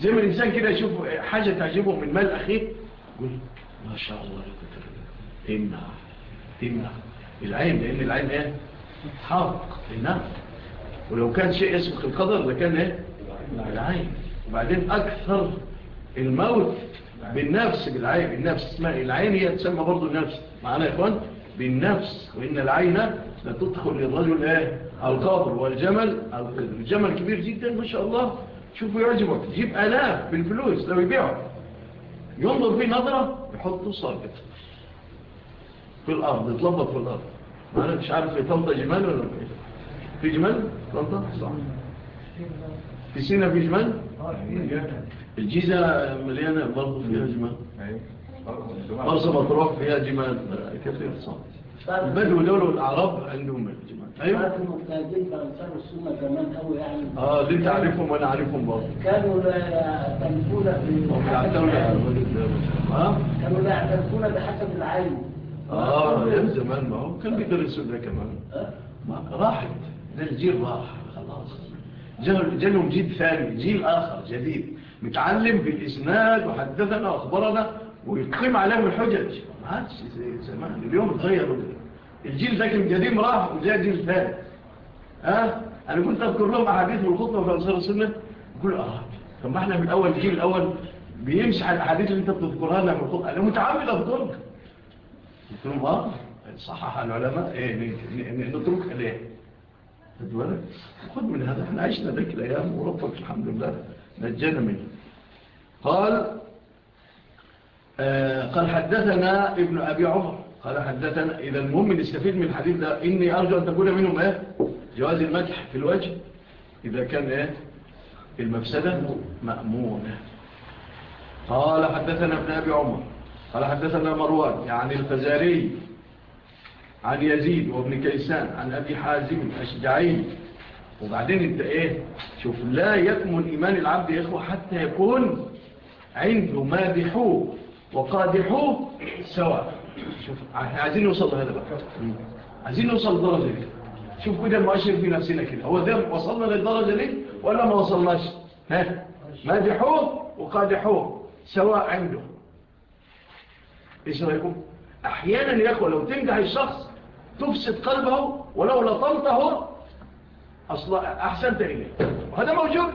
زي ما الإنسان كده يشوف حاجة تعجبه من مال أخيه يقول ما شاء الله لك تمنع. تمنع. العين لأن العين إيه؟ حق النفس ولو كان شيء اسمه القدر لكان إيه؟ العين وبعدين أكثر الموت بالنفس بالعين بالنفس. اسمها العين هي تسمى برضو النفس. معنا يا إخوان؟ بالنفس. وإن العين لتدخل للرجل إيه؟ القادر والجمل. الجمل كبير جدا ما شاء الله. شوفوا يعجبك. تجيب ألاف بالفلوس لو يبيعه. ينظر في نظرة يحطه صابت في الأرض يتلبط في الأرض. أنا مش عارف في طلطة جمال ولا في جمال؟ طلطة صح. في سينا في جمال؟ الجيزة مليانة برضو فيها جمال. أيوة. مرسى مطروح فيها جمال. كثير صح. البدو دول العرب عندهم الاجماع أيوه. كانوا متقدمين فرنسا السنة زمان قوي يعني. آه دي تعرفهم وأنا عارفهم برضه. كانوا لا يعترفون ها؟ كانوا لا يعترفون بحسب العين آه أيام زمان ما هو كان بيدرسوا ده كمان. ما راحت. ده الجيل راح خلاص. جالهم جيل ثاني جيل آخر جديد. متعلم بالإسناد وحدثنا وأخبرنا. ويقيم عليهم الحجج. ما عادش زمان. اليوم اتغير الجيل ده كان قديم راح وجاء جيل ثاني ها؟ أنا كنت أذكر لهم أحاديث الخطبة في انصار السنة يقول آه طب ما إحنا من الأول الجيل الأول بيمشي على الأحاديث اللي أنت بتذكرها لنا من الخطبة. أنا متعمد اذكرك قلت لهم آه صحح العلماء. إيه نتركها ليه تدولك خد من هذا. إحنا عشنا ذيك الأيام وربك الحمد لله نجانا منه. قال آه، قال حدثنا ابن أبي عمر. قال حدثنا إذا المهم نستفيد من الحديث ده إني أرجو أن تكون منهم إيه؟ جواز المدح في الوجه. إذا كان إيه؟ المفسدة مأمونة قال حدثنا ابن أبي عمر. قال حدثنا مروان يعني الفزاري عن يزيد وابن كيسان عن أبي حازم أشجعين وبعدين أنت إيه؟ شوف لا يكمن إيمان العبد يا إخوة حتى يكون عنده مادحوه وقادحوه سواء. شوف عايزين نوصل لهذا بقى. عايزين نوصل لدرجة دي. شوف كده المؤشر في نفسنا كده. هو ده وصلنا للدرجة دي ولا ما وصلناش؟ ها؟ مادحوه وقادحوه سواء عنده. إيش رأيكم؟ أحيانا يا أخوة لو تنجح الشخص تفسد قلبه ولو لطمته أصلا أحسنت إليه. وهذا موجود.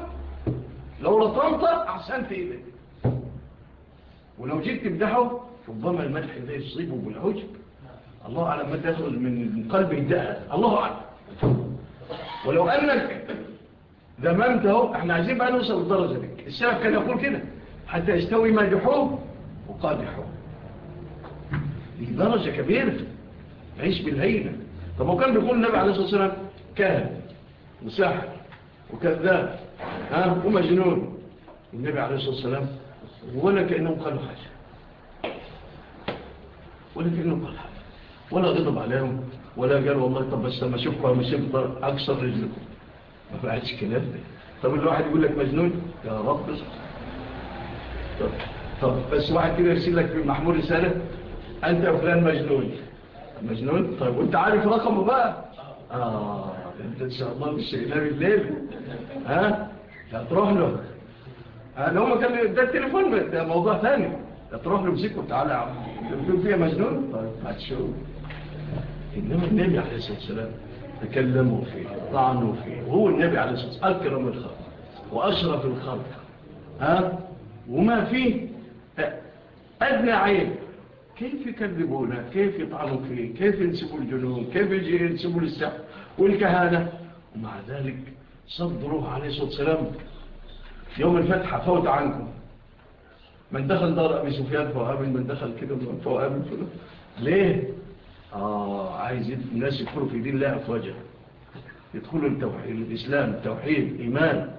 لو لطمته أحسنت إليه. ولو جيت تمدحه ربما المدح ده يصيبه بالعجب. الله على ما تخرج من قلبه ده الله أعلم. ولو أنك ذممته إحنا عايزين بقى نوصل للدرجة دي. السلف كان يقول كده. حتى يستوي مدحوه وقادحوه دي درجة كبيرة. عيش بالهينة. طب هو كان بيقول النبي عليه الصلاة والسلام كاهن وساحر وكذاب ها ومجنون. النبي عليه الصلاة والسلام ولا كأنهم قالوا حاجة. ولا كأنهم قالوا حاجة. ولا غضب عليهم ولا قال والله طب بس لما اشوفها مشيب أكسر رجلكم. ما فعلتش كلام طب الواحد يقول لك مجنون؟ يا رب. طب, طب بس واحد كده يرسل لك محمول رسالة أنت يا فلان مجنون. مجنون؟ طيب وأنت عارف رقمه بقى؟ آه انت إن شاء الله مش شايلاه بالليل ها؟ هتروح له. آه، لو هم كان ده التليفون ده موضوع ثاني. تروح له مسكه تعالى يا عم التليفون فيها مجنون؟ طيب هتشوف. إنما النبي عليه الصلاة والسلام تكلموا فيه طعنوا فيه. هو النبي عليه الصلاة والسلام أكرم الخلق وأشرف الخلق. ها؟ وما فيه آه، أدنى عيب كيف يكذبونه كيف يطعنوا فيه؟ كيف ينسبوا الجنون؟ كيف ينسبوا السحر والكهانة؟ ومع ذلك صدره عليه الصلاة والسلام في يوم الفتحة فوت عنكم. من دخل دار أبي سفيان فقابل من دخل كده فقابل كده ليه؟ آه عايز الناس يدخلوا في دين الله أفواجه يدخلوا التوحيد الإسلام التوحيد الإيمان.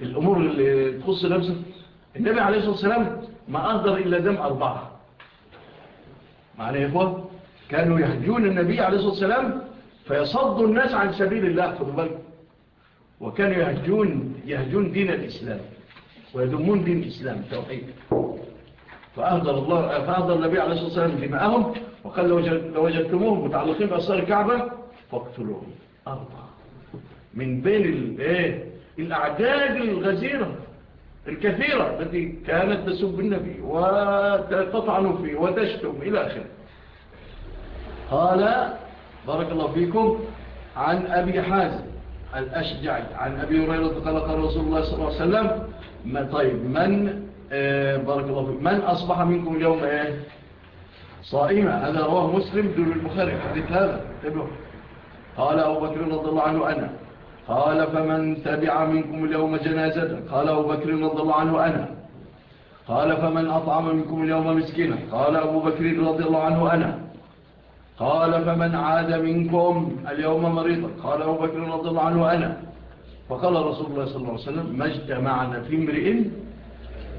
الأمور اللي تخص نفسه النبي عليه الصلاة والسلام ما أهدر إلا دم أربعة. معنى إيه يا إخوة؟ كانوا يهجون النبي عليه الصلاة والسلام فيصدوا الناس عن سبيل الله بالكم. وكانوا يهجون, يهجون دين الإسلام. ويدمون دين الإسلام التوحيد. فأهدر الله فأهدر النبي عليه الصلاة والسلام دماءهم وقال لو وجدتموهم متعلقين بأسرار الكعبة فاقتلوهم. أربعة. من بين إيه؟ الأعداد الغزيرة الكثيرة التي كانت تسب النبي وتطعن فيه وتشتم إلى آخر قال بارك الله فيكم عن أبي حازم الأشجعي عن أبي هريرة قال قال رسول الله صلى الله عليه وسلم ما طيب من آه، بارك الله فيك. من أصبح منكم اليوم إيه صائمة هذا رواه مسلم دول البخاري حديث هذا. تبعه. قال أبو بكر رضي الله عنه أنا. قال فمن تبع منكم اليوم جنازة؟ قال أبو بكر رضي الله عنه أنا. قال فمن أطعم منكم اليوم مسكينا؟ قال أبو بكر رضي الله عنه أنا. قال فمن عاد منكم اليوم مريضا؟ قال أبو بكر رضي الله عنه أنا. فقال رسول الله صلى الله عليه وسلم ما اجتمعنا في امرئ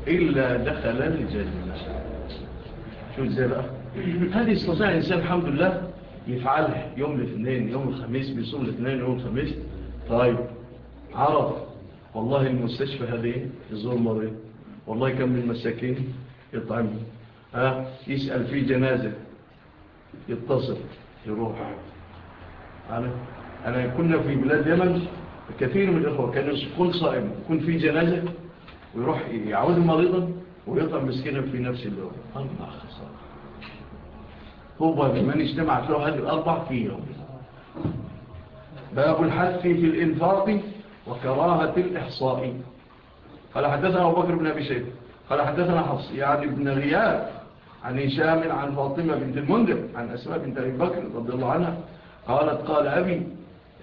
إلا دخل الجنة. شو إزاي بقى؟ هذه استطاع يعني الإنسان الحمد لله يفعلها. يوم الاثنين يوم الخميس بيصوم الاثنين يوم الخميس. طيب عرف. والله المستشفى هذه يزور مريض. والله كم من مساكين يطعم. ها؟ يسأل في جنازة. يتصل يروح. أنا أنا كنا في بلاد يمن. كثير من الإخوة كان يكون صائم يكون في جنازة ويروح يعود مريضا ويطلع مسكينا في نفس اليوم. الله خسارة هو من اجتمع له هذه الأربع في يوم. باب الحث في الإنفاق وكراهة الإحصاء. قال حدثنا أبو بكر بن أبي شيخ قال حدثنا حفص يعني ابن غياب عن هشام عن فاطمة بنت المنذر عن أسماء بنت أبي بكر رضي الله عنها قالت قال أبي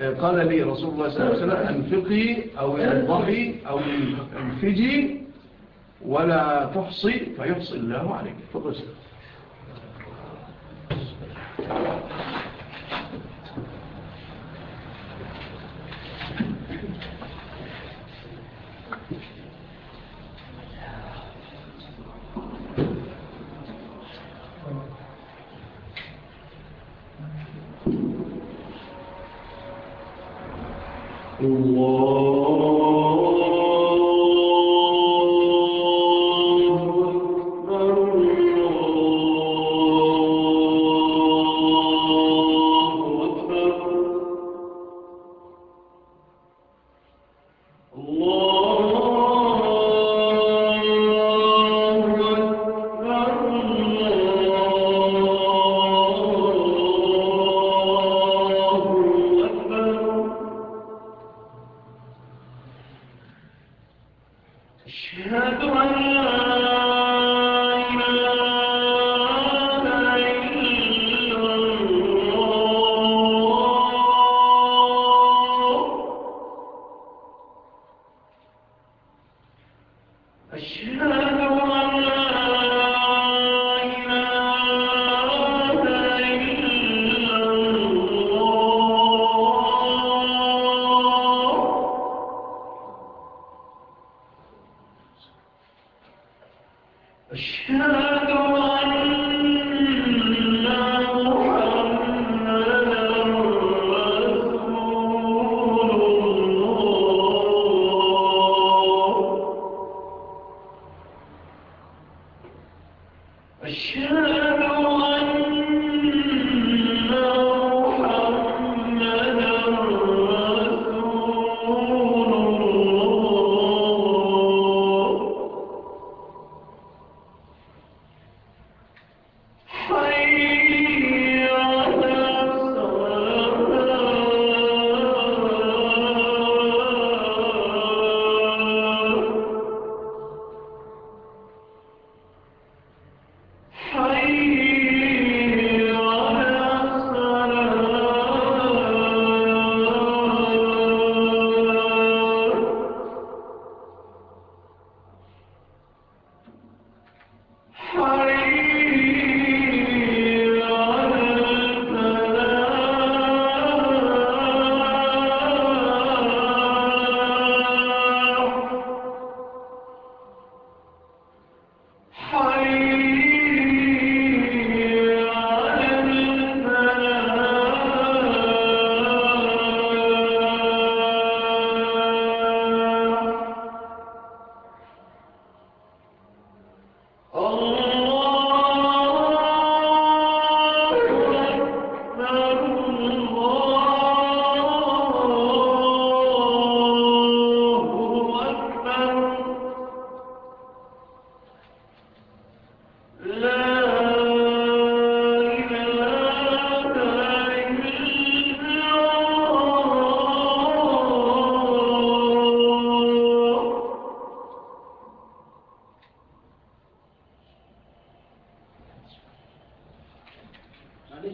قال لي رسول الله صلى الله عليه وسلم أنفقي أو انضحي أو أنفجي ولا تحصي فيحصي الله عليك. فغسل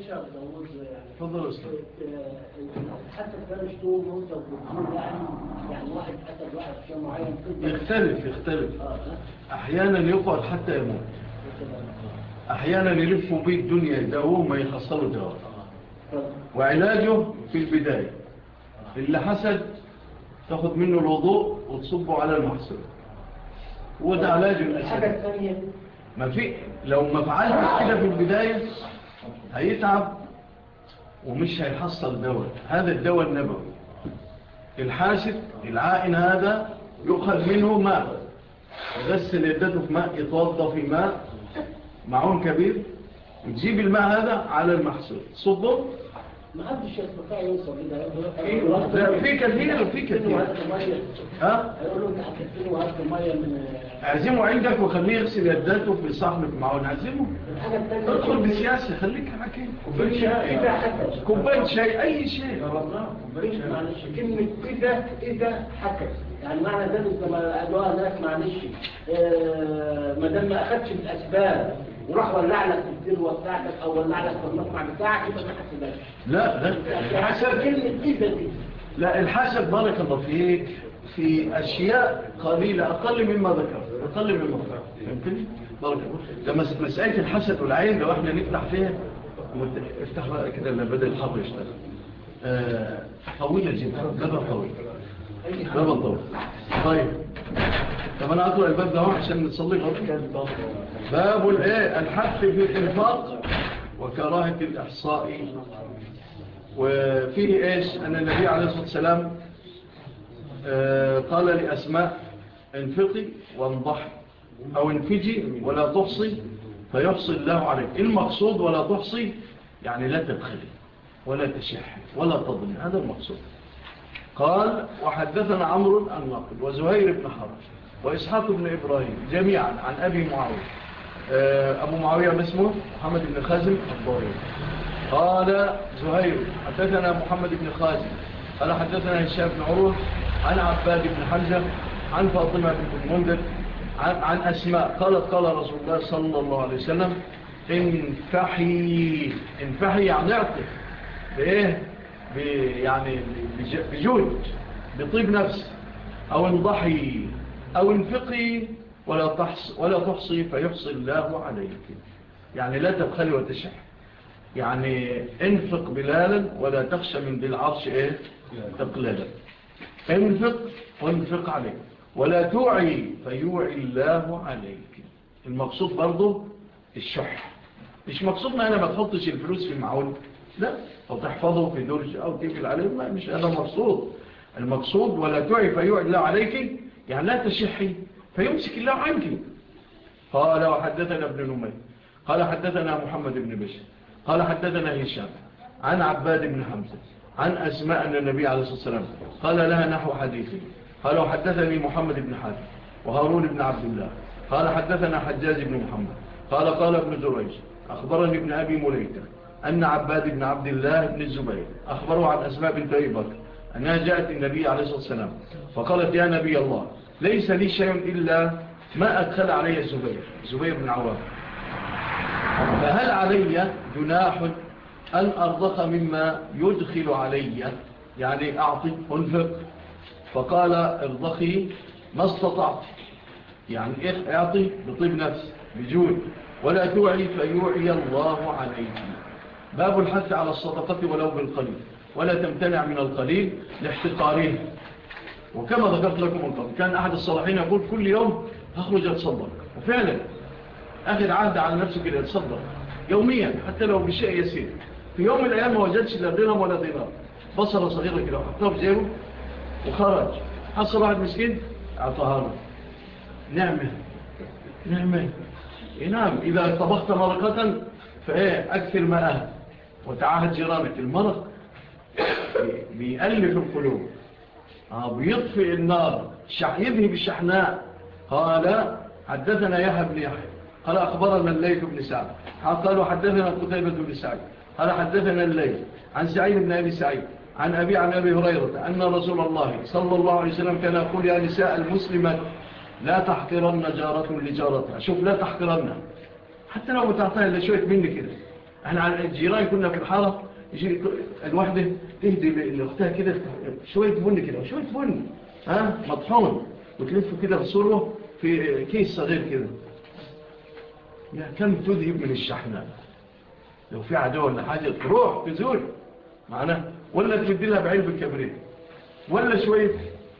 شاء تزوج يعني. تفضل أستاذ. آه، حتى الثالث طول وانت بتقول يعني يعني واحد قتل واحد في معين يختلف يختلف آه، أحيانا يقعد حتى يموت. أحيانا يلفوا بيه الدنيا يداووه ما يحصلوا دواء آه. وعلاجه في البداية. اللي حسد تاخد منه الوضوء وتصبه على المحسن وده علاج الحاجة الثانية ما في لو ما فعلتش كده في البداية هيتعب ومش هيحصل دواء هذا الدواء النبوي الحاسد العائن هذا يؤخذ منه ماء يغسل يدته في ماء يتوضى في ماء معون كبير وتجيب الماء هذا على المحصول صبه ما حدش يستطيع يوصل لده في كثير وفي كثير. ها؟ هيقول له انت حطيت فين وهات المية من اعزمه عندك وخليه يغسل يداته في صاحبك. معاه نعزمه. ادخل بسياسة خليك هناك كوباية شاي. كوباية شاي أي شيء معلش كلمة إيه كده كده إيه حكم. يعني معنى ده انت ما قالوها هناك معلش آه، ما دام ما أخدش الأسباب وراح ولع لك الدير بتاعتك أو ولع لك المصنع بتاعك يبقى ما حسبهاش لا لا. الحسد كلمة اذا دي. لا الحاسب بارك الله فيك في أشياء قليلة أقل مما ذكرت أقل مما ذكرت فهمتني؟ بارك الله لما مسألة الحسد والعين لو إحنا نفتح فيها افتح بقى كده لما بدا الحر يشتغل آه، طويلة جدا لبقى طويله باب طيب طب أنا اقرا الباب ده عشان نصلي باب الايه الحث في الانفاق وكراهه الاحصاء وفيه إيش ان النبي عليه الصلاه والسلام قال لاسماء انفقي وانضحي أو انفجي ولا تحصي فيحصي الله عليك المقصود ولا تحصي يعني لا تبخلي ولا تشح ولا تظلم هذا المقصود قال وحدثنا عمرو النقل وزهير بن حرب وإسحاق بن إبراهيم جميعا عن أبي معاوية. آه، أبو معاوية ما اسمه؟ محمد بن خازم الضاري قال زهير حدثنا محمد بن خازم. قال حدثنا هشام بن عروة عن عباد بن حمزة عن فاطمة بن المنذر عن, عن أسماء. قالت قال رسول الله صلى الله عليه وسلم انفحي. انفحي يعني اعطف بإيه يعني بجهد بطيب نفس أو انضحي أو انفقي ولا تحصي, ولا تحصي فيحصي الله عليك. يعني لا تبخلي وتشح. يعني انفق بلالا ولا تخشى من ذي العرش إيه؟ تقلالا انفق وانفق عليك. ولا توعي فيوعي الله عليك. المقصود برضه الشح. مش مقصودنا أنا ما تحطش الفلوس في المعون لا فتحفظه في درج أو تقفل عليه ما مش هذا المقصود. المقصود ولا تعي فيعد الله عليك يعني لا تشحي فيمسك الله عنك. قال وحدثنا ابن نمي قال حدثنا محمد بن بشر قال حدثنا هشام عن عباد بن حمزة عن أسماء النبي عليه الصلاة والسلام قال لها نحو حديثي قال وحدثني محمد بن حاتم وهارون بن عبد الله. قال حدثنا حجاج بن محمد. قال قال ابن زريج أخبرني ابن أبي مليكة. أن عباد بن عبد الله بن الزبير أخبروا عن أسماء بن تريبك بكر أنها جاءت النبي عليه الصلاة والسلام فقالت يا نبي الله ليس لي شيء إلا ما أدخل علي الزبير الزبير بن عوام. فهل علي جناح أن أرضخ مما يدخل علي؟ يعني أعطي أنفق. فقال ارضخي ما استطعت. يعني إيه؟ أعطي بطيب نفس بجود ولا توعي فيوعي الله عليك باب الحث على الصدقة ولو بالقليل ولا تمتنع من القليل لاحتقاره وكما ذكرت لكم من قبل كان أحد الصالحين يقول كل يوم هخرج أتصدق وفعلا أخذ عهد على نفسه كده يتصدق يوميا حتى لو بشيء يسير. في يوم من الأيام ما وجدش لا درهم ولا دينار. بصرة صغيرة كده وحطها في زيره وخرج. حصل واحد مسكين أعطاها له. نعمة. نعمة. إيه نعم إذا طبخت مرقة فإيه أكثر أهل وتعهد جرامة المرض. بيألف القلوب. آه، بيطفئ النار. يذهب الشحناء. قال حدثنا يحيى بن يحيى. قال أخبرنا الليث بن سعد. قالوا حدثنا قتيبة بن سعيد. قال حدثنا الليث عن سعيد بن أبي سعيد عن أبي عن أبي هريرة أن رسول الله صلى الله عليه وسلم كان يقول يا نساء المسلمة لا تحقرن جارة لجارتها شوف لا تحقرن. حتى لو بتعطيها لشوية مني كده. إحنا الجيران كنا في الحارة؟ يجي الواحده تهدي لاختها كده شوية بن كده شوية بن ها؟ مطحون. وتلفه كده بصوره في كيس صغير كده. يا كم تذهب من الشحناء لو في عدو ولا حاجة تروح تزول معنا ولا تدي لها بعلب الكبريت ولا شوية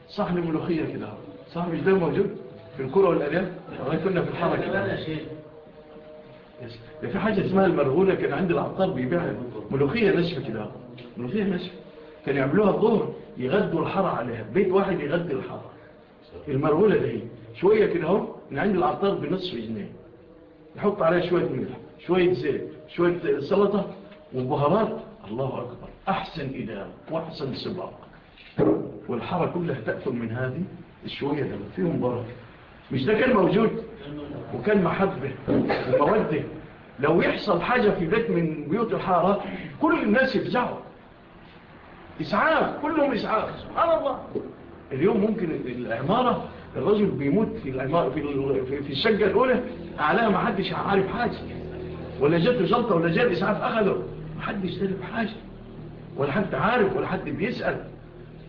صحن ملوخية كده. صح مش ده موجود؟ في الكوره والارياف كنا في الحارة كده. ده يعني في حاجة اسمها المرغولة كان عند العطار بيبيعها ملوخية ناشفة كده. ملوخية ناشفة. كان يعملوها الظهر يغدوا الحرى عليها. بيت واحد يغدي الحرى المرغولة ده شوية كده أهو من عند العطار بنصف جنيه. يحط عليها شوية ملح شوية زيت شوية سلطة وبهارات. الله أكبر. أحسن إدارة وأحسن سباق. والحرى كلها تأكل من هذه الشوية ده. فيهم بركة. مش ده كان موجود وكان محبة ومودة. لو يحصل حاجة في بيت من بيوت الحارة كل الناس يفزعوا. إسعاف كلهم إسعاف. سبحان الله. اليوم ممكن العمارة الرجل بيموت في العمارة في, في الشقة الأولى أعلاها ما حدش عارف حاجة. ولا جاته جلطة ولا جاء الإسعاف أخذه. ما حدش تعرف حاجة. ولا حد عارف ولا حد بيسأل.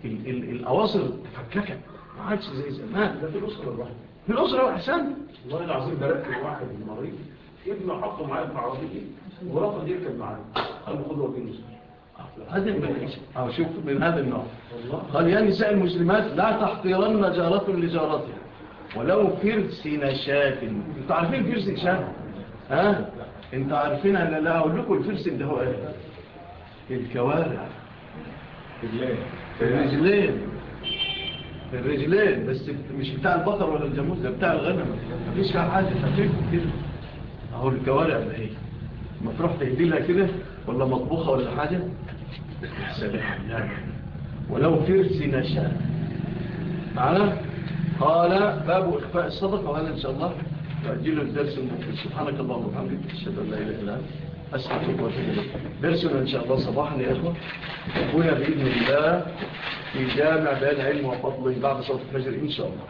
الأواصر تفككت. ما عادش زي زمان. ده في الأسرة الرحيم في الأسرة وحسن والله العظيم بركب واحد المريض ابنه حطه معايا في عربية ورفض يركب معايا قال خذ وكيل هذا المعيشة آه، أو شوف من هذا النوع. قال يا نساء المسلمات لا تحقرن جارة لجارتها ولو فرس نشاف. أنتوا عارفين فرس نشاف؟ ها؟ أنتوا عارفين أنا لا أقول لكم الفرس ده هو إيه؟ الكوارع. الرجلين. في الرجلين بس مش بتاع البقر ولا الجاموس ده بتاع الغنم. مفيش فيها حاجة خفيفة كده. أهو الكوارع ده إيه تهدي تهديلها كده ولا مطبوخة ولا حاجة؟ سلام ولو فرس نشاء معنا قال باب إخفاء الصدقة. وهذا إن شاء الله. تأجيل الدرس المفيد سبحانك اللهم وبحمدك أشهد أن لا إله إلا أنت. أستطيب برسل إن شاء الله صباحا يا أخوة. أبونا بإذن الله في جامع بيان علم وفضل بعد صوت الفجر إن شاء الله.